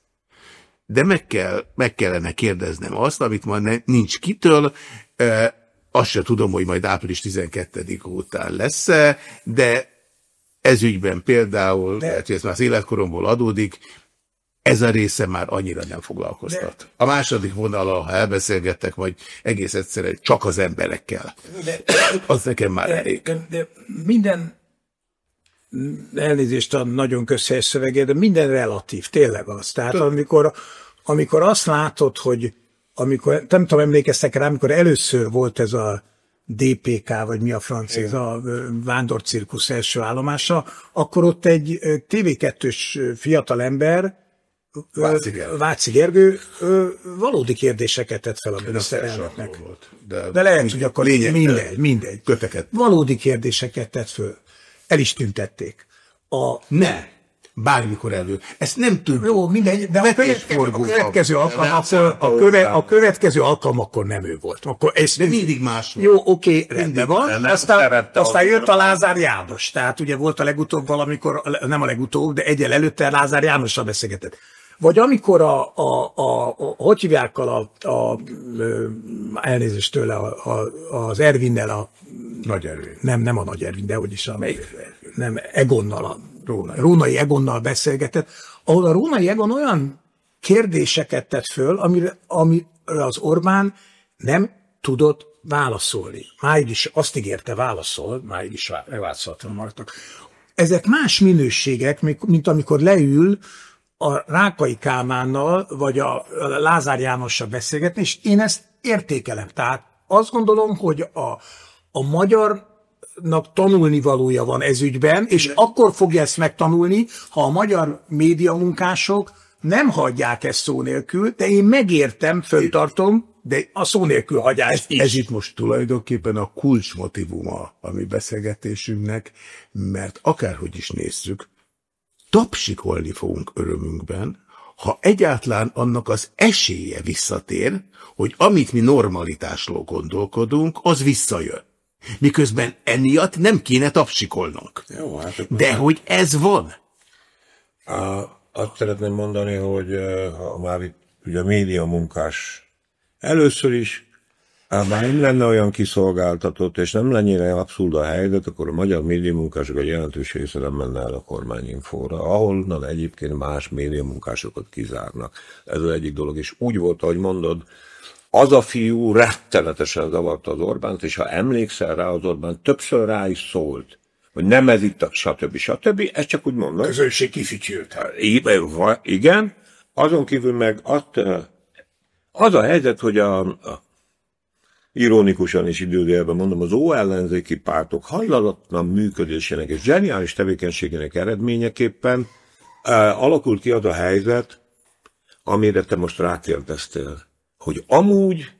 de meg, kell, meg kellene kérdeznem azt, amit ma ne, nincs kitől, e, azt se tudom, hogy majd április 12 után lesz-e, de ez ügyben például, de... lehet, hogy ez már az életkoromból adódik, ez a része már annyira nem foglalkoztat. De... A második vonal, ha elbeszélgettek, vagy egész egyszerűen csak az emberekkel, de... az nekem már de, elég. De, de minden elnézést a nagyon közhelyes szövegé, de minden relatív, tényleg az. Tehát amikor, amikor azt látod, hogy amikor, nem tudom, emlékeztek rá, amikor először volt ez a DPK, vagy mi a francia, ez a vándorcirkusz első állomása, akkor ott egy TV2-s fiatalember, Váci Gergő valódi kérdéseket tett fel a miniszterelnöknek. De, de lehet, hogy akkor lényeg, mindegy, mindegy. Köteket. Valódi kérdéseket tett föl el is tüntették. A, ne! Bármikor elő. Ezt nem tudjuk. Jó, mindegy, de a következő, a következő, alkalmakkor, a, köve, a következő alkalmakkor nem ő volt. Akkor ez, de mindig más volt. Jó, oké, rendben van. Aztán, aztán jött a Lázár János. Tehát ugye volt a legutóbb valamikor, nem a legutóbb, de egyel előtte Lázár Jánossal beszélgetett. Vagy amikor a, a, a, a hogy hívják a, a, a elnézést tőle, a, a, az Ervinnel a... Nagy Ervin. Nem, nem a Nagy Ervin, de hogy is a... Melyik? Nem, Egonnal, a Rónai. Rónai Egonnal beszélgetett, ahol a Rónai Egon olyan kérdéseket tett föl, amire, amire az Orbán nem tudott válaszolni. Máig is azt ígérte válaszol, máig is válaszoltam maradtak. Ezek más minőségek, mint amikor leül a Rákai Kálmánnal, vagy a Lázár Jánossal beszélgetni, és én ezt értékelem. Tehát azt gondolom, hogy a, a magyarnak tanulni valója van ez ügyben, és akkor fogja ezt megtanulni, ha a magyar médiamunkások nem hagyják ezt szó nélkül, de én megértem, föltartom, de a szó nélkül hagyás is. Ez itt most tulajdonképpen a kulcsmotivuma a mi beszélgetésünknek, mert akárhogy is nézzük, tapsikolni fogunk örömünkben, ha egyáltalán annak az esélye visszatér, hogy amit mi normalitásról gondolkodunk, az visszajön. Miközben emiatt nem kéne tapsikolnunk. Jó, hát De hogy ez van. A, azt szeretném mondani, hogy ha már itt ugye a média munkás először is Hát bár nem lenne olyan kiszolgáltatott, és nem lenne abszurd a helyzet, akkor a magyar médiamunkások egy jelentős része nem menne el a kormányinfóra, ahol egyébként más médiamunkásokat kizárnak. Ez az egyik dolog. És úgy volt, ahogy mondod, az a fiú rettenetesen zavarta az Orbánt, és ha emlékszel rá, az Orbán többször rá is szólt, hogy nem ez itt stb. stb. Ez csak úgy mondom. Közönség kifütyült. Igen. Azon kívül meg azt, az a helyzet, hogy a, a ironikusan és idődélben mondom, az óellenzéki pártok hajlalatlan működésének és zseniális tevékenységének eredményeképpen uh, alakult ki az a helyzet, amire te most rákérdeztél, hogy amúgy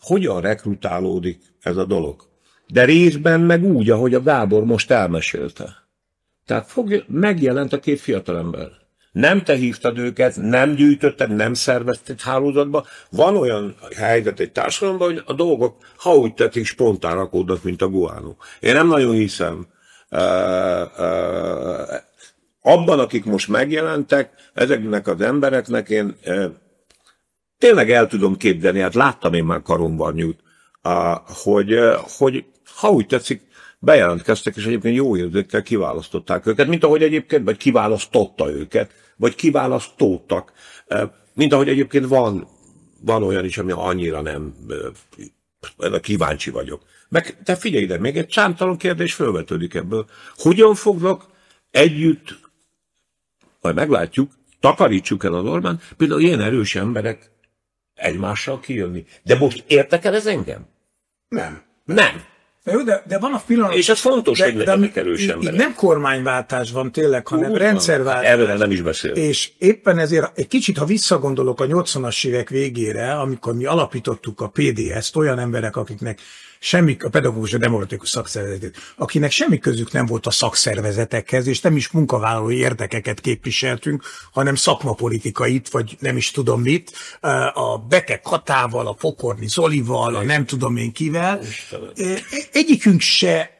hogyan rekrutálódik ez a dolog. De részben meg úgy, ahogy a Gábor most elmesélte. Tehát fog, megjelent a két fiatalember. Nem te hívtad őket, nem gyűjtötted, nem szervezted hálózatba. Van olyan helyzet egy társadalomban, hogy a dolgok, ha úgy tetszik, spontán rakódnak, mint a guánó. Én nem nagyon hiszem abban, akik most megjelentek, ezeknek az embereknek én uh, tényleg el tudom képzelni, hát láttam én már uh, hogy, hogy ha úgy tetszik, bejelentkeztek, és egyébként jó érzékkel kiválasztották őket, mint ahogy egyébként, vagy kiválasztotta őket, vagy kiválasztódtak, mint ahogy egyébként van, van olyan is, ami annyira nem kíváncsi vagyok. Meg te figyelj ide, még egy számtalan kérdés felvetődik ebből. Hogyan fognak együtt, majd meglátjuk, takarítsuk el az Orbán, például ilyen erős emberek egymással kijönni. De most értek el ez engem? Nem. Nem. De, jó, de, de van a pillanat... És ez fontos, de, hogy legyenek erős emberek. Nem kormányváltás van tényleg, hanem Úgy rendszerváltás. Erről nem is beszél. És éppen ezért egy kicsit, ha visszagondolok a 80-as évek végére, amikor mi alapítottuk a PDS-t, olyan emberek, akiknek semmi, a pedagógus a demokratikus szakszervezet, akinek semmi közük nem volt a szakszervezetekhez, és nem is munkavállalói érdekeket képviseltünk, hanem szakmapolitikait, vagy nem is tudom mit, a Beke Katával, a Pokorni Zolival, a nem tudom én kivel. Egyikünk se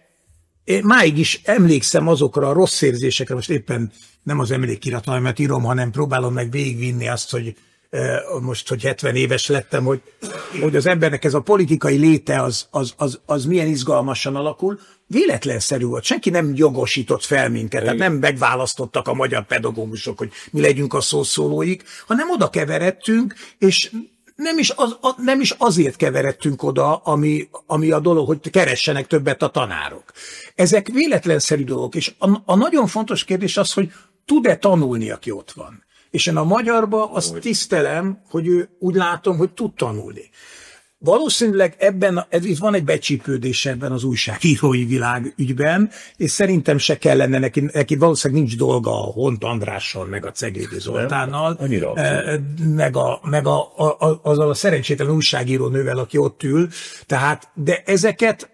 máig is emlékszem azokra a rossz érzésekre, most éppen nem az emlékirat, írom, hanem próbálom meg végigvinni azt, hogy most, hogy 70 éves lettem, hogy, hogy az embernek ez a politikai léte az, az, az, az milyen izgalmasan alakul. Véletlenszerű volt, senki nem jogosított fel minket, tehát nem megválasztottak a magyar pedagógusok, hogy mi legyünk a szószólóik, hanem oda keveredtünk, és nem is, az, a, nem is azért keveredtünk oda, ami, ami a dolog, hogy keressenek többet a tanárok. Ezek véletlenszerű dolgok, és a, a nagyon fontos kérdés az, hogy tud-e tanulni, aki ott van. És én a magyarba azt tisztelem, hogy ő úgy látom, hogy tud tanulni. Valószínűleg ebben, ez, itt van egy becsípődés ebben az újságírói világ ügyben, és szerintem se kellene neki, neki valószínűleg nincs dolga a Hont Andrással, meg a Ceglédi Zoltánnal, eh, meg, a, meg a, a, a, azzal a szerencsétlen újságíró nővel, aki ott ül. Tehát, de ezeket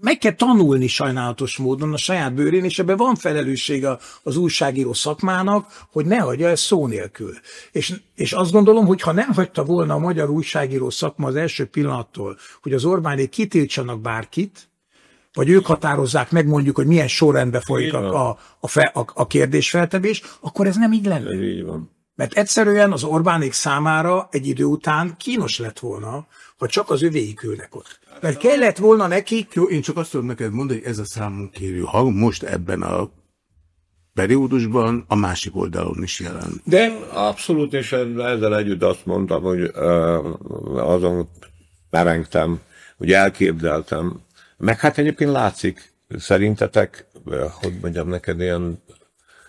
meg kell tanulni sajnálatos módon a saját bőrén, és ebben van felelőssége az újságíró szakmának, hogy ne hagyja ezt szó nélkül. És, és azt gondolom, hogy ha nem hagyta volna a magyar újságíró szakma az első pillanattól, hogy az Orbánék kitiltsanak bárkit, vagy ők határozzák meg mondjuk, hogy milyen sorrendben folyik a, a, a, fe, a, a kérdésfeltevés, akkor ez nem így lenne. Ez így van. Mert egyszerűen az Orbánék számára egy idő után kínos lett volna, ha csak az övéik ülnek ott. Mert kellett volna nekik... Jó, én csak azt tudom neked mondani, hogy ez a számunk kérő hang most ebben a periódusban a másik oldalon is jelen. De abszolút, és ezzel együtt azt mondtam, hogy uh, azon merengtem, hogy elképzeltem. Meg hát egyébként látszik, szerintetek, hogy mondjam neked, ilyen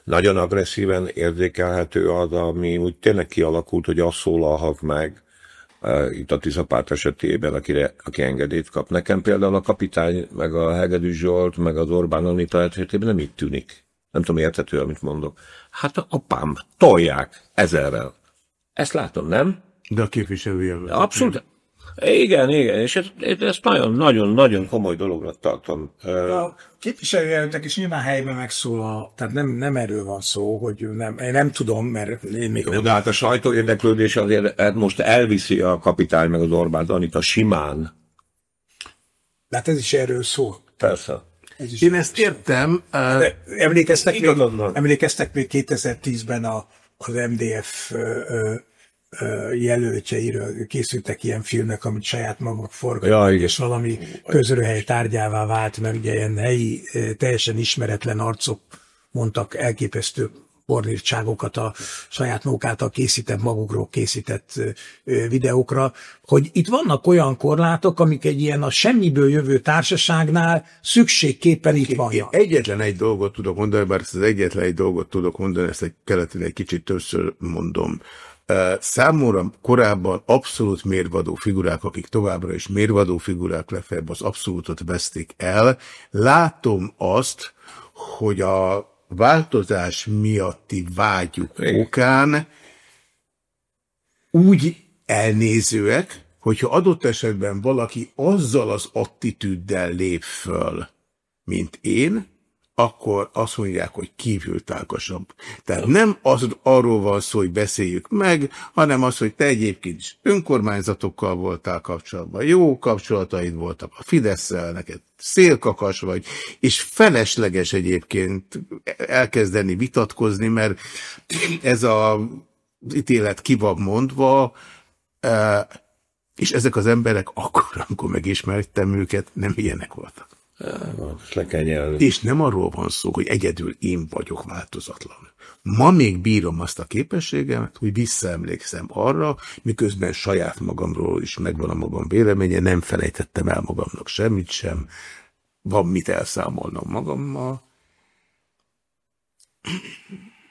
nagyon agresszíven érzékelhető az, ami úgy tényleg kialakult, hogy azt szólalhat meg, itt a Tiszapárt esetében, akire, aki engedélyt kap. Nekem például a kapitány, meg a Hegedű Zsolt, meg az Orbán Anita esetében nem így tűnik. Nem tudom, érthető, amit mondok. Hát a apám, tolják ezerrel. Ezt látom, nem? De a képviselőjelölt. Abszolút. Igen, igen, és ezt, ezt nagyon-nagyon-nagyon komoly dologra tartom. A képviselőjelöltek is nyilván helyben megszólal, tehát nem, nem erről van szó, hogy nem, én nem tudom, mert én még Jó, nem. De hát a sajtó érdeklődés azért hát most elviszi a kapitány meg az Orbán Anita simán. De hát ez is erről szól. Persze. Ez is Én ezt értem. De emlékeztek, még, emlékeztek még 2010-ben a, az MDF ö, ö, jelöltjeiről készültek ilyen filmek, amit saját maguk forgattak, Ja, és valami közröhely tárgyává vált, mert ugye ilyen helyi, teljesen ismeretlen arcok mondtak elképesztő pornírtságokat a saját maguk által készített, magukról készített videókra, hogy itt vannak olyan korlátok, amik egy ilyen a semmiből jövő társaságnál szükségképpen itt vannak. Egyetlen egy dolgot tudok mondani, bár ezt az egyetlen egy dolgot tudok mondani, ezt egy keleten egy kicsit többször mondom. Számomra korábban abszolút mérvadó figurák, akik továbbra is mérvadó figurák lefebb az abszolútot vesztik el. Látom azt, hogy a változás miatti vágyuk okán úgy elnézőek, hogyha adott esetben valaki azzal az attitűddel lép föl, mint én, akkor azt mondják, hogy kívültágasabb. Tehát nem az, arról van szó, hogy beszéljük meg, hanem az, hogy te egyébként is önkormányzatokkal voltál kapcsolatban, jó kapcsolataid voltak a Fidesz-szel, neked szélkakas vagy, és felesleges egyébként elkezdeni vitatkozni, mert ez a ítélet ki van mondva, eh, és ezek az emberek akkor, amikor megismertem őket, nem ilyenek voltak. Le kell nyelni. És nem arról van szó, hogy egyedül én vagyok változatlan. Ma még bírom azt a képességemet, hogy visszaemlékszem arra, miközben saját magamról is megvan a magam véleménye, nem felejtettem el magamnak semmit sem, van mit elszámolnom magammal.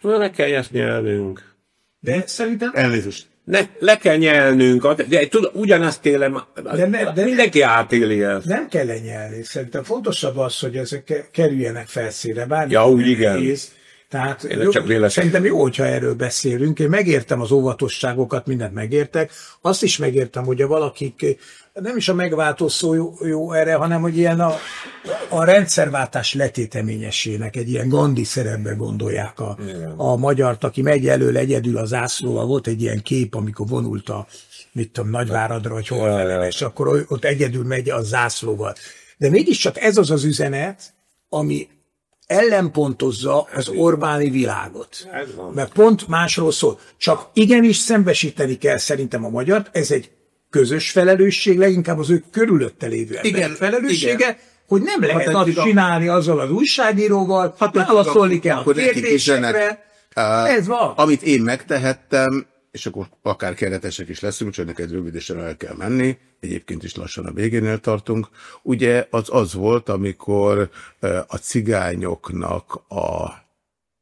Le kell ezt nyelnünk. De szerintem... Elnézést. Ne, le kell nyelnünk, de tud, ugyanazt élem, de, ne, de mindenki átéli ezt. Nem kell lenyelni. Szerintem fontosabb az, hogy ezek kerüljenek felszínre. Bár ja, úgy igen. Nehéz. Tehát Én jó, csak szerintem jó, hogyha erről beszélünk. Én megértem az óvatosságokat, mindent megértek. Azt is megértem, hogy a valakik nem is a megváltozó jó, jó erre, hanem hogy ilyen a, a rendszerváltás letéteményesének egy ilyen Gandhi szerepbe gondolják a, a magyart, aki megy elől egyedül az ászlóval. Volt egy ilyen kép, amikor vonult a mit tudom, Nagyváradra, vagy hol, és akkor ott egyedül megy a zászlóval. De mégiscsak ez az az üzenet, ami ellenpontozza az Orbáni világot. Mert pont másról szól. Csak igenis szembesíteni kell szerintem a magyar, ez egy közös felelősség, leginkább az ő körülötte lévő igen, felelőssége, igen. hogy nem lehet hát, azt csinálni azzal az újságíróval, hát válaszolni kell a kérdésekre. Ez van. Amit én megtehettem, és akkor akár keretesek is leszünk, csak neked rövidesen el kell menni, egyébként is lassan a végénél tartunk. Ugye az az volt, amikor a cigányoknak a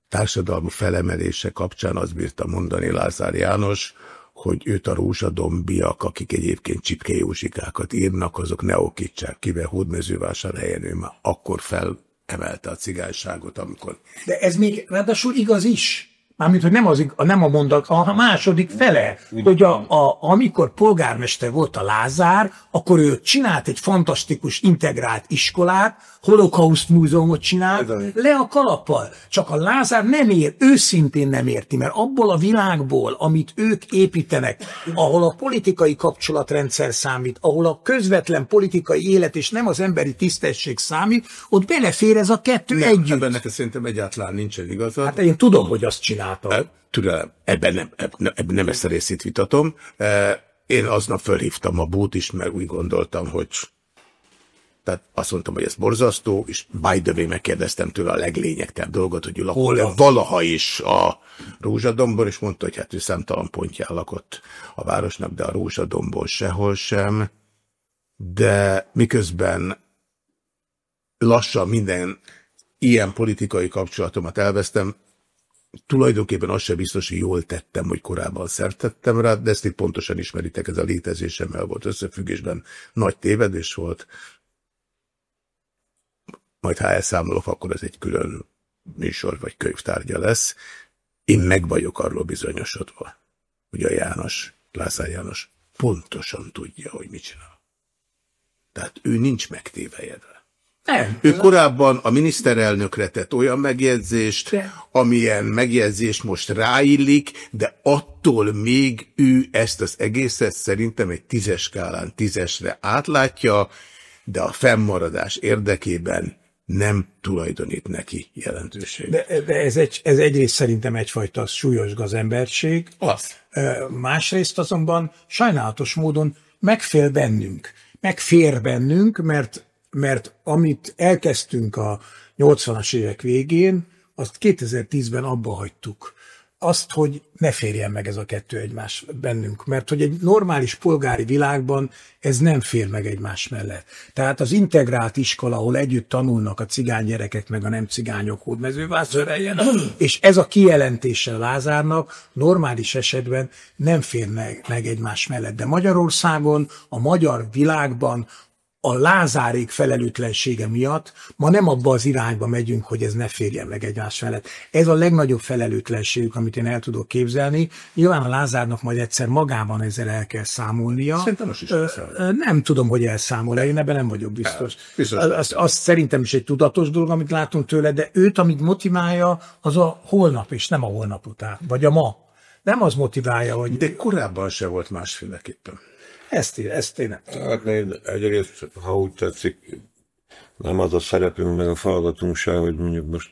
társadalmi felemelése kapcsán azt bírta mondani Lázár János, hogy őt a rózsadombiak, akik egyébként Csipke Józsikákat írnak, azok ne okítsák kivel hódmezővásárhelyen ő már akkor felemelte a cigányságot, amikor... De ez még ráadásul igaz is. Mármint, hogy nem, az, nem a mondat, a második fele, hogy a, a, amikor polgármester volt a Lázár, akkor ő csinált egy fantasztikus integrált iskolát, holokauszt múzeumot csinált, le a kalappal. Csak a Lázár nem ér, őszintén nem érti, mert abból a világból, amit ők építenek, ahol a politikai kapcsolatrendszer számít, ahol a közvetlen politikai élet és nem az emberi tisztesség számít, ott belefér ez a kettő nem, együtt. Ebben neked szerintem egyáltalán nincsen igazad. Hát én tudom, hogy azt csináltam. Türelem, ebben nem, ebben, nem ezt a részét vitatom. Én aznap fölhívtam a bút is, mert úgy gondoltam, hogy tehát azt mondtam, hogy ez borzasztó, és by the way megkérdeztem tőle a leglényegtebb dolgot, hogy ő lakott valaha is a Rózsadombon, és mondta, hogy hát ő számtalan pontján lakott a városnak, de a Rózsadomból sehol sem. De miközben lassan minden ilyen politikai kapcsolatomat elvesztem, tulajdonképpen az sem biztos, hogy jól tettem, hogy korábban szertettem rá, de ezt itt pontosan ismeritek, ez a létezésemmel volt összefüggésben nagy tévedés volt, majd ha elszámolok, akkor ez egy külön műsor vagy könyvtárgya lesz. Én meg vagyok arról bizonyosodva, hogy a János, Lázár János pontosan tudja, hogy mit csinál. Tehát ő nincs megtévejedve. Nem. Ő korábban a miniszterelnökre tett olyan megjegyzést, amilyen megjegyzés most ráillik, de attól még ő ezt az egészet szerintem egy tízes skálán tízesre átlátja, de a fennmaradás érdekében nem tulajdonít neki jelentőség. De, de ez, egy, ez egyrészt szerintem egyfajta súlyos gazemberség. Az. Másrészt azonban sajnálatos módon megfél bennünk. Megfér bennünk, mert, mert amit elkezdtünk a 80-as évek végén, azt 2010-ben abba hagytuk azt, hogy ne férjen meg ez a kettő egymás bennünk, mert hogy egy normális polgári világban ez nem fér meg egymás mellett. Tehát az integrált iskola, ahol együtt tanulnak a cigány gyerekek meg a nem cigányok hódmezővásárhelyen, és ez a kijelentése Lázárnak normális esetben nem fér meg, meg egymás mellett. De Magyarországon, a magyar világban a Lázárék felelőtlensége miatt ma nem abba az irányba megyünk, hogy ez ne férjen meg egymás felett. Ez a legnagyobb felelőtlenségük, amit én el tudok képzelni. Nyilván a Lázárnak majd egyszer magában ezzel el kell számolnia. Szerintem most is Nem tudom, hogy elszámol-e, én ebben nem vagyok biztos. biztos. Azt, azt szerintem is egy tudatos dolog, amit látunk tőle, de őt, amit motiválja, az a holnap, és nem a holnap után, vagy a ma. Nem az motiválja, hogy... De korábban se volt másféleképpen. Ezt, ezt én nem Hát én egyrészt, ha úgy tetszik, nem az a szerepünk, meg a feladatunk se, hogy mondjuk most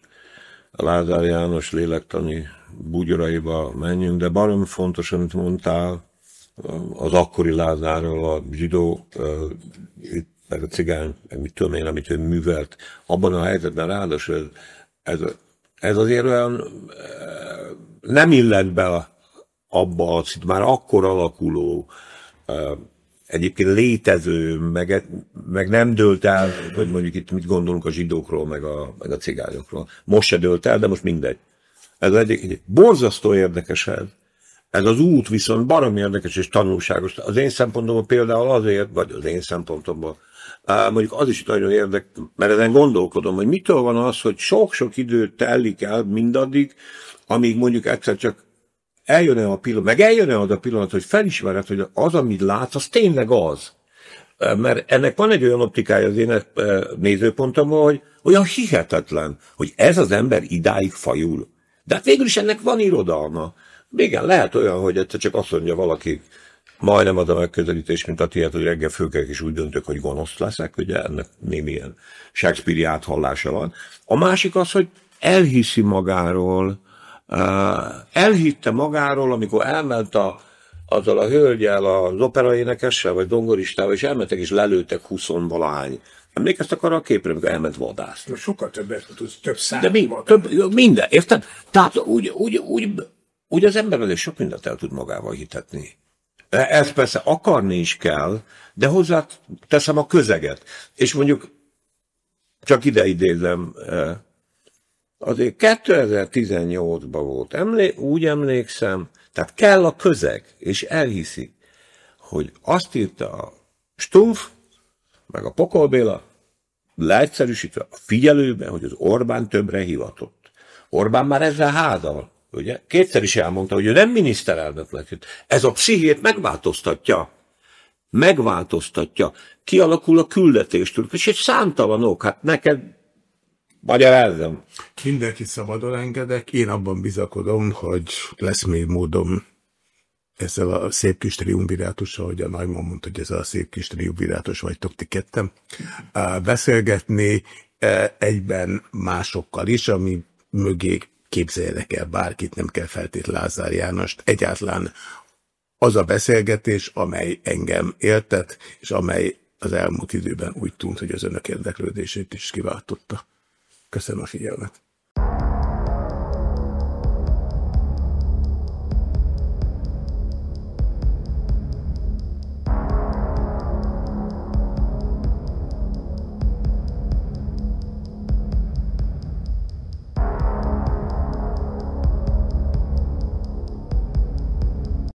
a Lázár János lélektani bugyraiba menjünk, de barom fontos, amit mondtál, az akkori Lázárról, a zsidó, meg a cigány, mit tudom én, amit ő művelt, abban a helyzetben ráadásul ez, ez, ez azért olyan nem illett be abba a már akkor alakuló egyébként létező, meg, meg nem dőlt el, hogy mondjuk itt mit gondolunk a zsidókról, meg a, meg a cigányokról. Most se dőlt el, de most mindegy. Ez egy, egy borzasztó érdekes ez. Ez az út viszont barom érdekes és tanulságos. Az én szempontomból például azért, vagy az én szempontomból, mondjuk az is nagyon érdekes, mert ezen gondolkodom, hogy mitől van az, hogy sok-sok idő telik el mindaddig, amíg mondjuk egyszer csak eljön-e a pillanat, meg eljön-e az a pillanat, hogy felismered, hogy az, amit látsz, az tényleg az. Mert ennek van egy olyan optikája az én nézőpontomból, hogy olyan hihetetlen, hogy ez az ember idáig fajul. De hát végül is ennek van irodalma. Igen, lehet olyan, hogy egyszer csak azt mondja valaki, majdnem az a megközelítés, mint a tiéd, hogy reggel főkek és úgy döntök, hogy gonosz leszek, ugye ennek némi ilyen Shakespeare áthallása van. A másik az, hogy elhiszi magáról, elhitte magáról, amikor elment a, azzal a hölgyel, az operaénekessel, vagy dongoristával, és elmentek, és lelőttek huszonvalány. Emlékeztek arra a képre, amikor elment vadász? Sokkal többet, több száz. De mi, több, minden, érted? Tehát úgy, úgy, úgy, úgy az ember elég sok mindent el tud magával hitetni. Ez persze akarni is kell, de hozzá teszem a közeget. És mondjuk csak ide idézem azért 2018-ban volt, emlé- úgy emlékszem, tehát kell a közeg, és elhiszi, hogy azt írta a Stumpf, meg a Pokolbéla, leegyszerűsítve a figyelőben, hogy az Orbán többre hivatott. Orbán már ezzel hádal, ugye? Kétszer is elmondta, hogy ő nem miniszterelnök lett. Ez a pszichét megváltoztatja. Megváltoztatja. Kialakul a küldetéstől. És egy számtalanok, hát neked Magyarázzam. Mindenkit szabadon engedek. Én abban bizakodom, hogy lesz még módom ezzel a szép kis triumvirátussal, hogy a Najman mondta, hogy ez a szép kis triumvirátus vagytok ti kettem, beszélgetni e, egyben másokkal is, ami mögé képzeljenek el bárkit, nem kell feltét Lázár Jánost. Egyáltalán az a beszélgetés, amely engem éltet, és amely az elmúlt időben úgy tűnt, hogy az önök érdeklődését is kiváltotta. Köszönöm a figyelmet.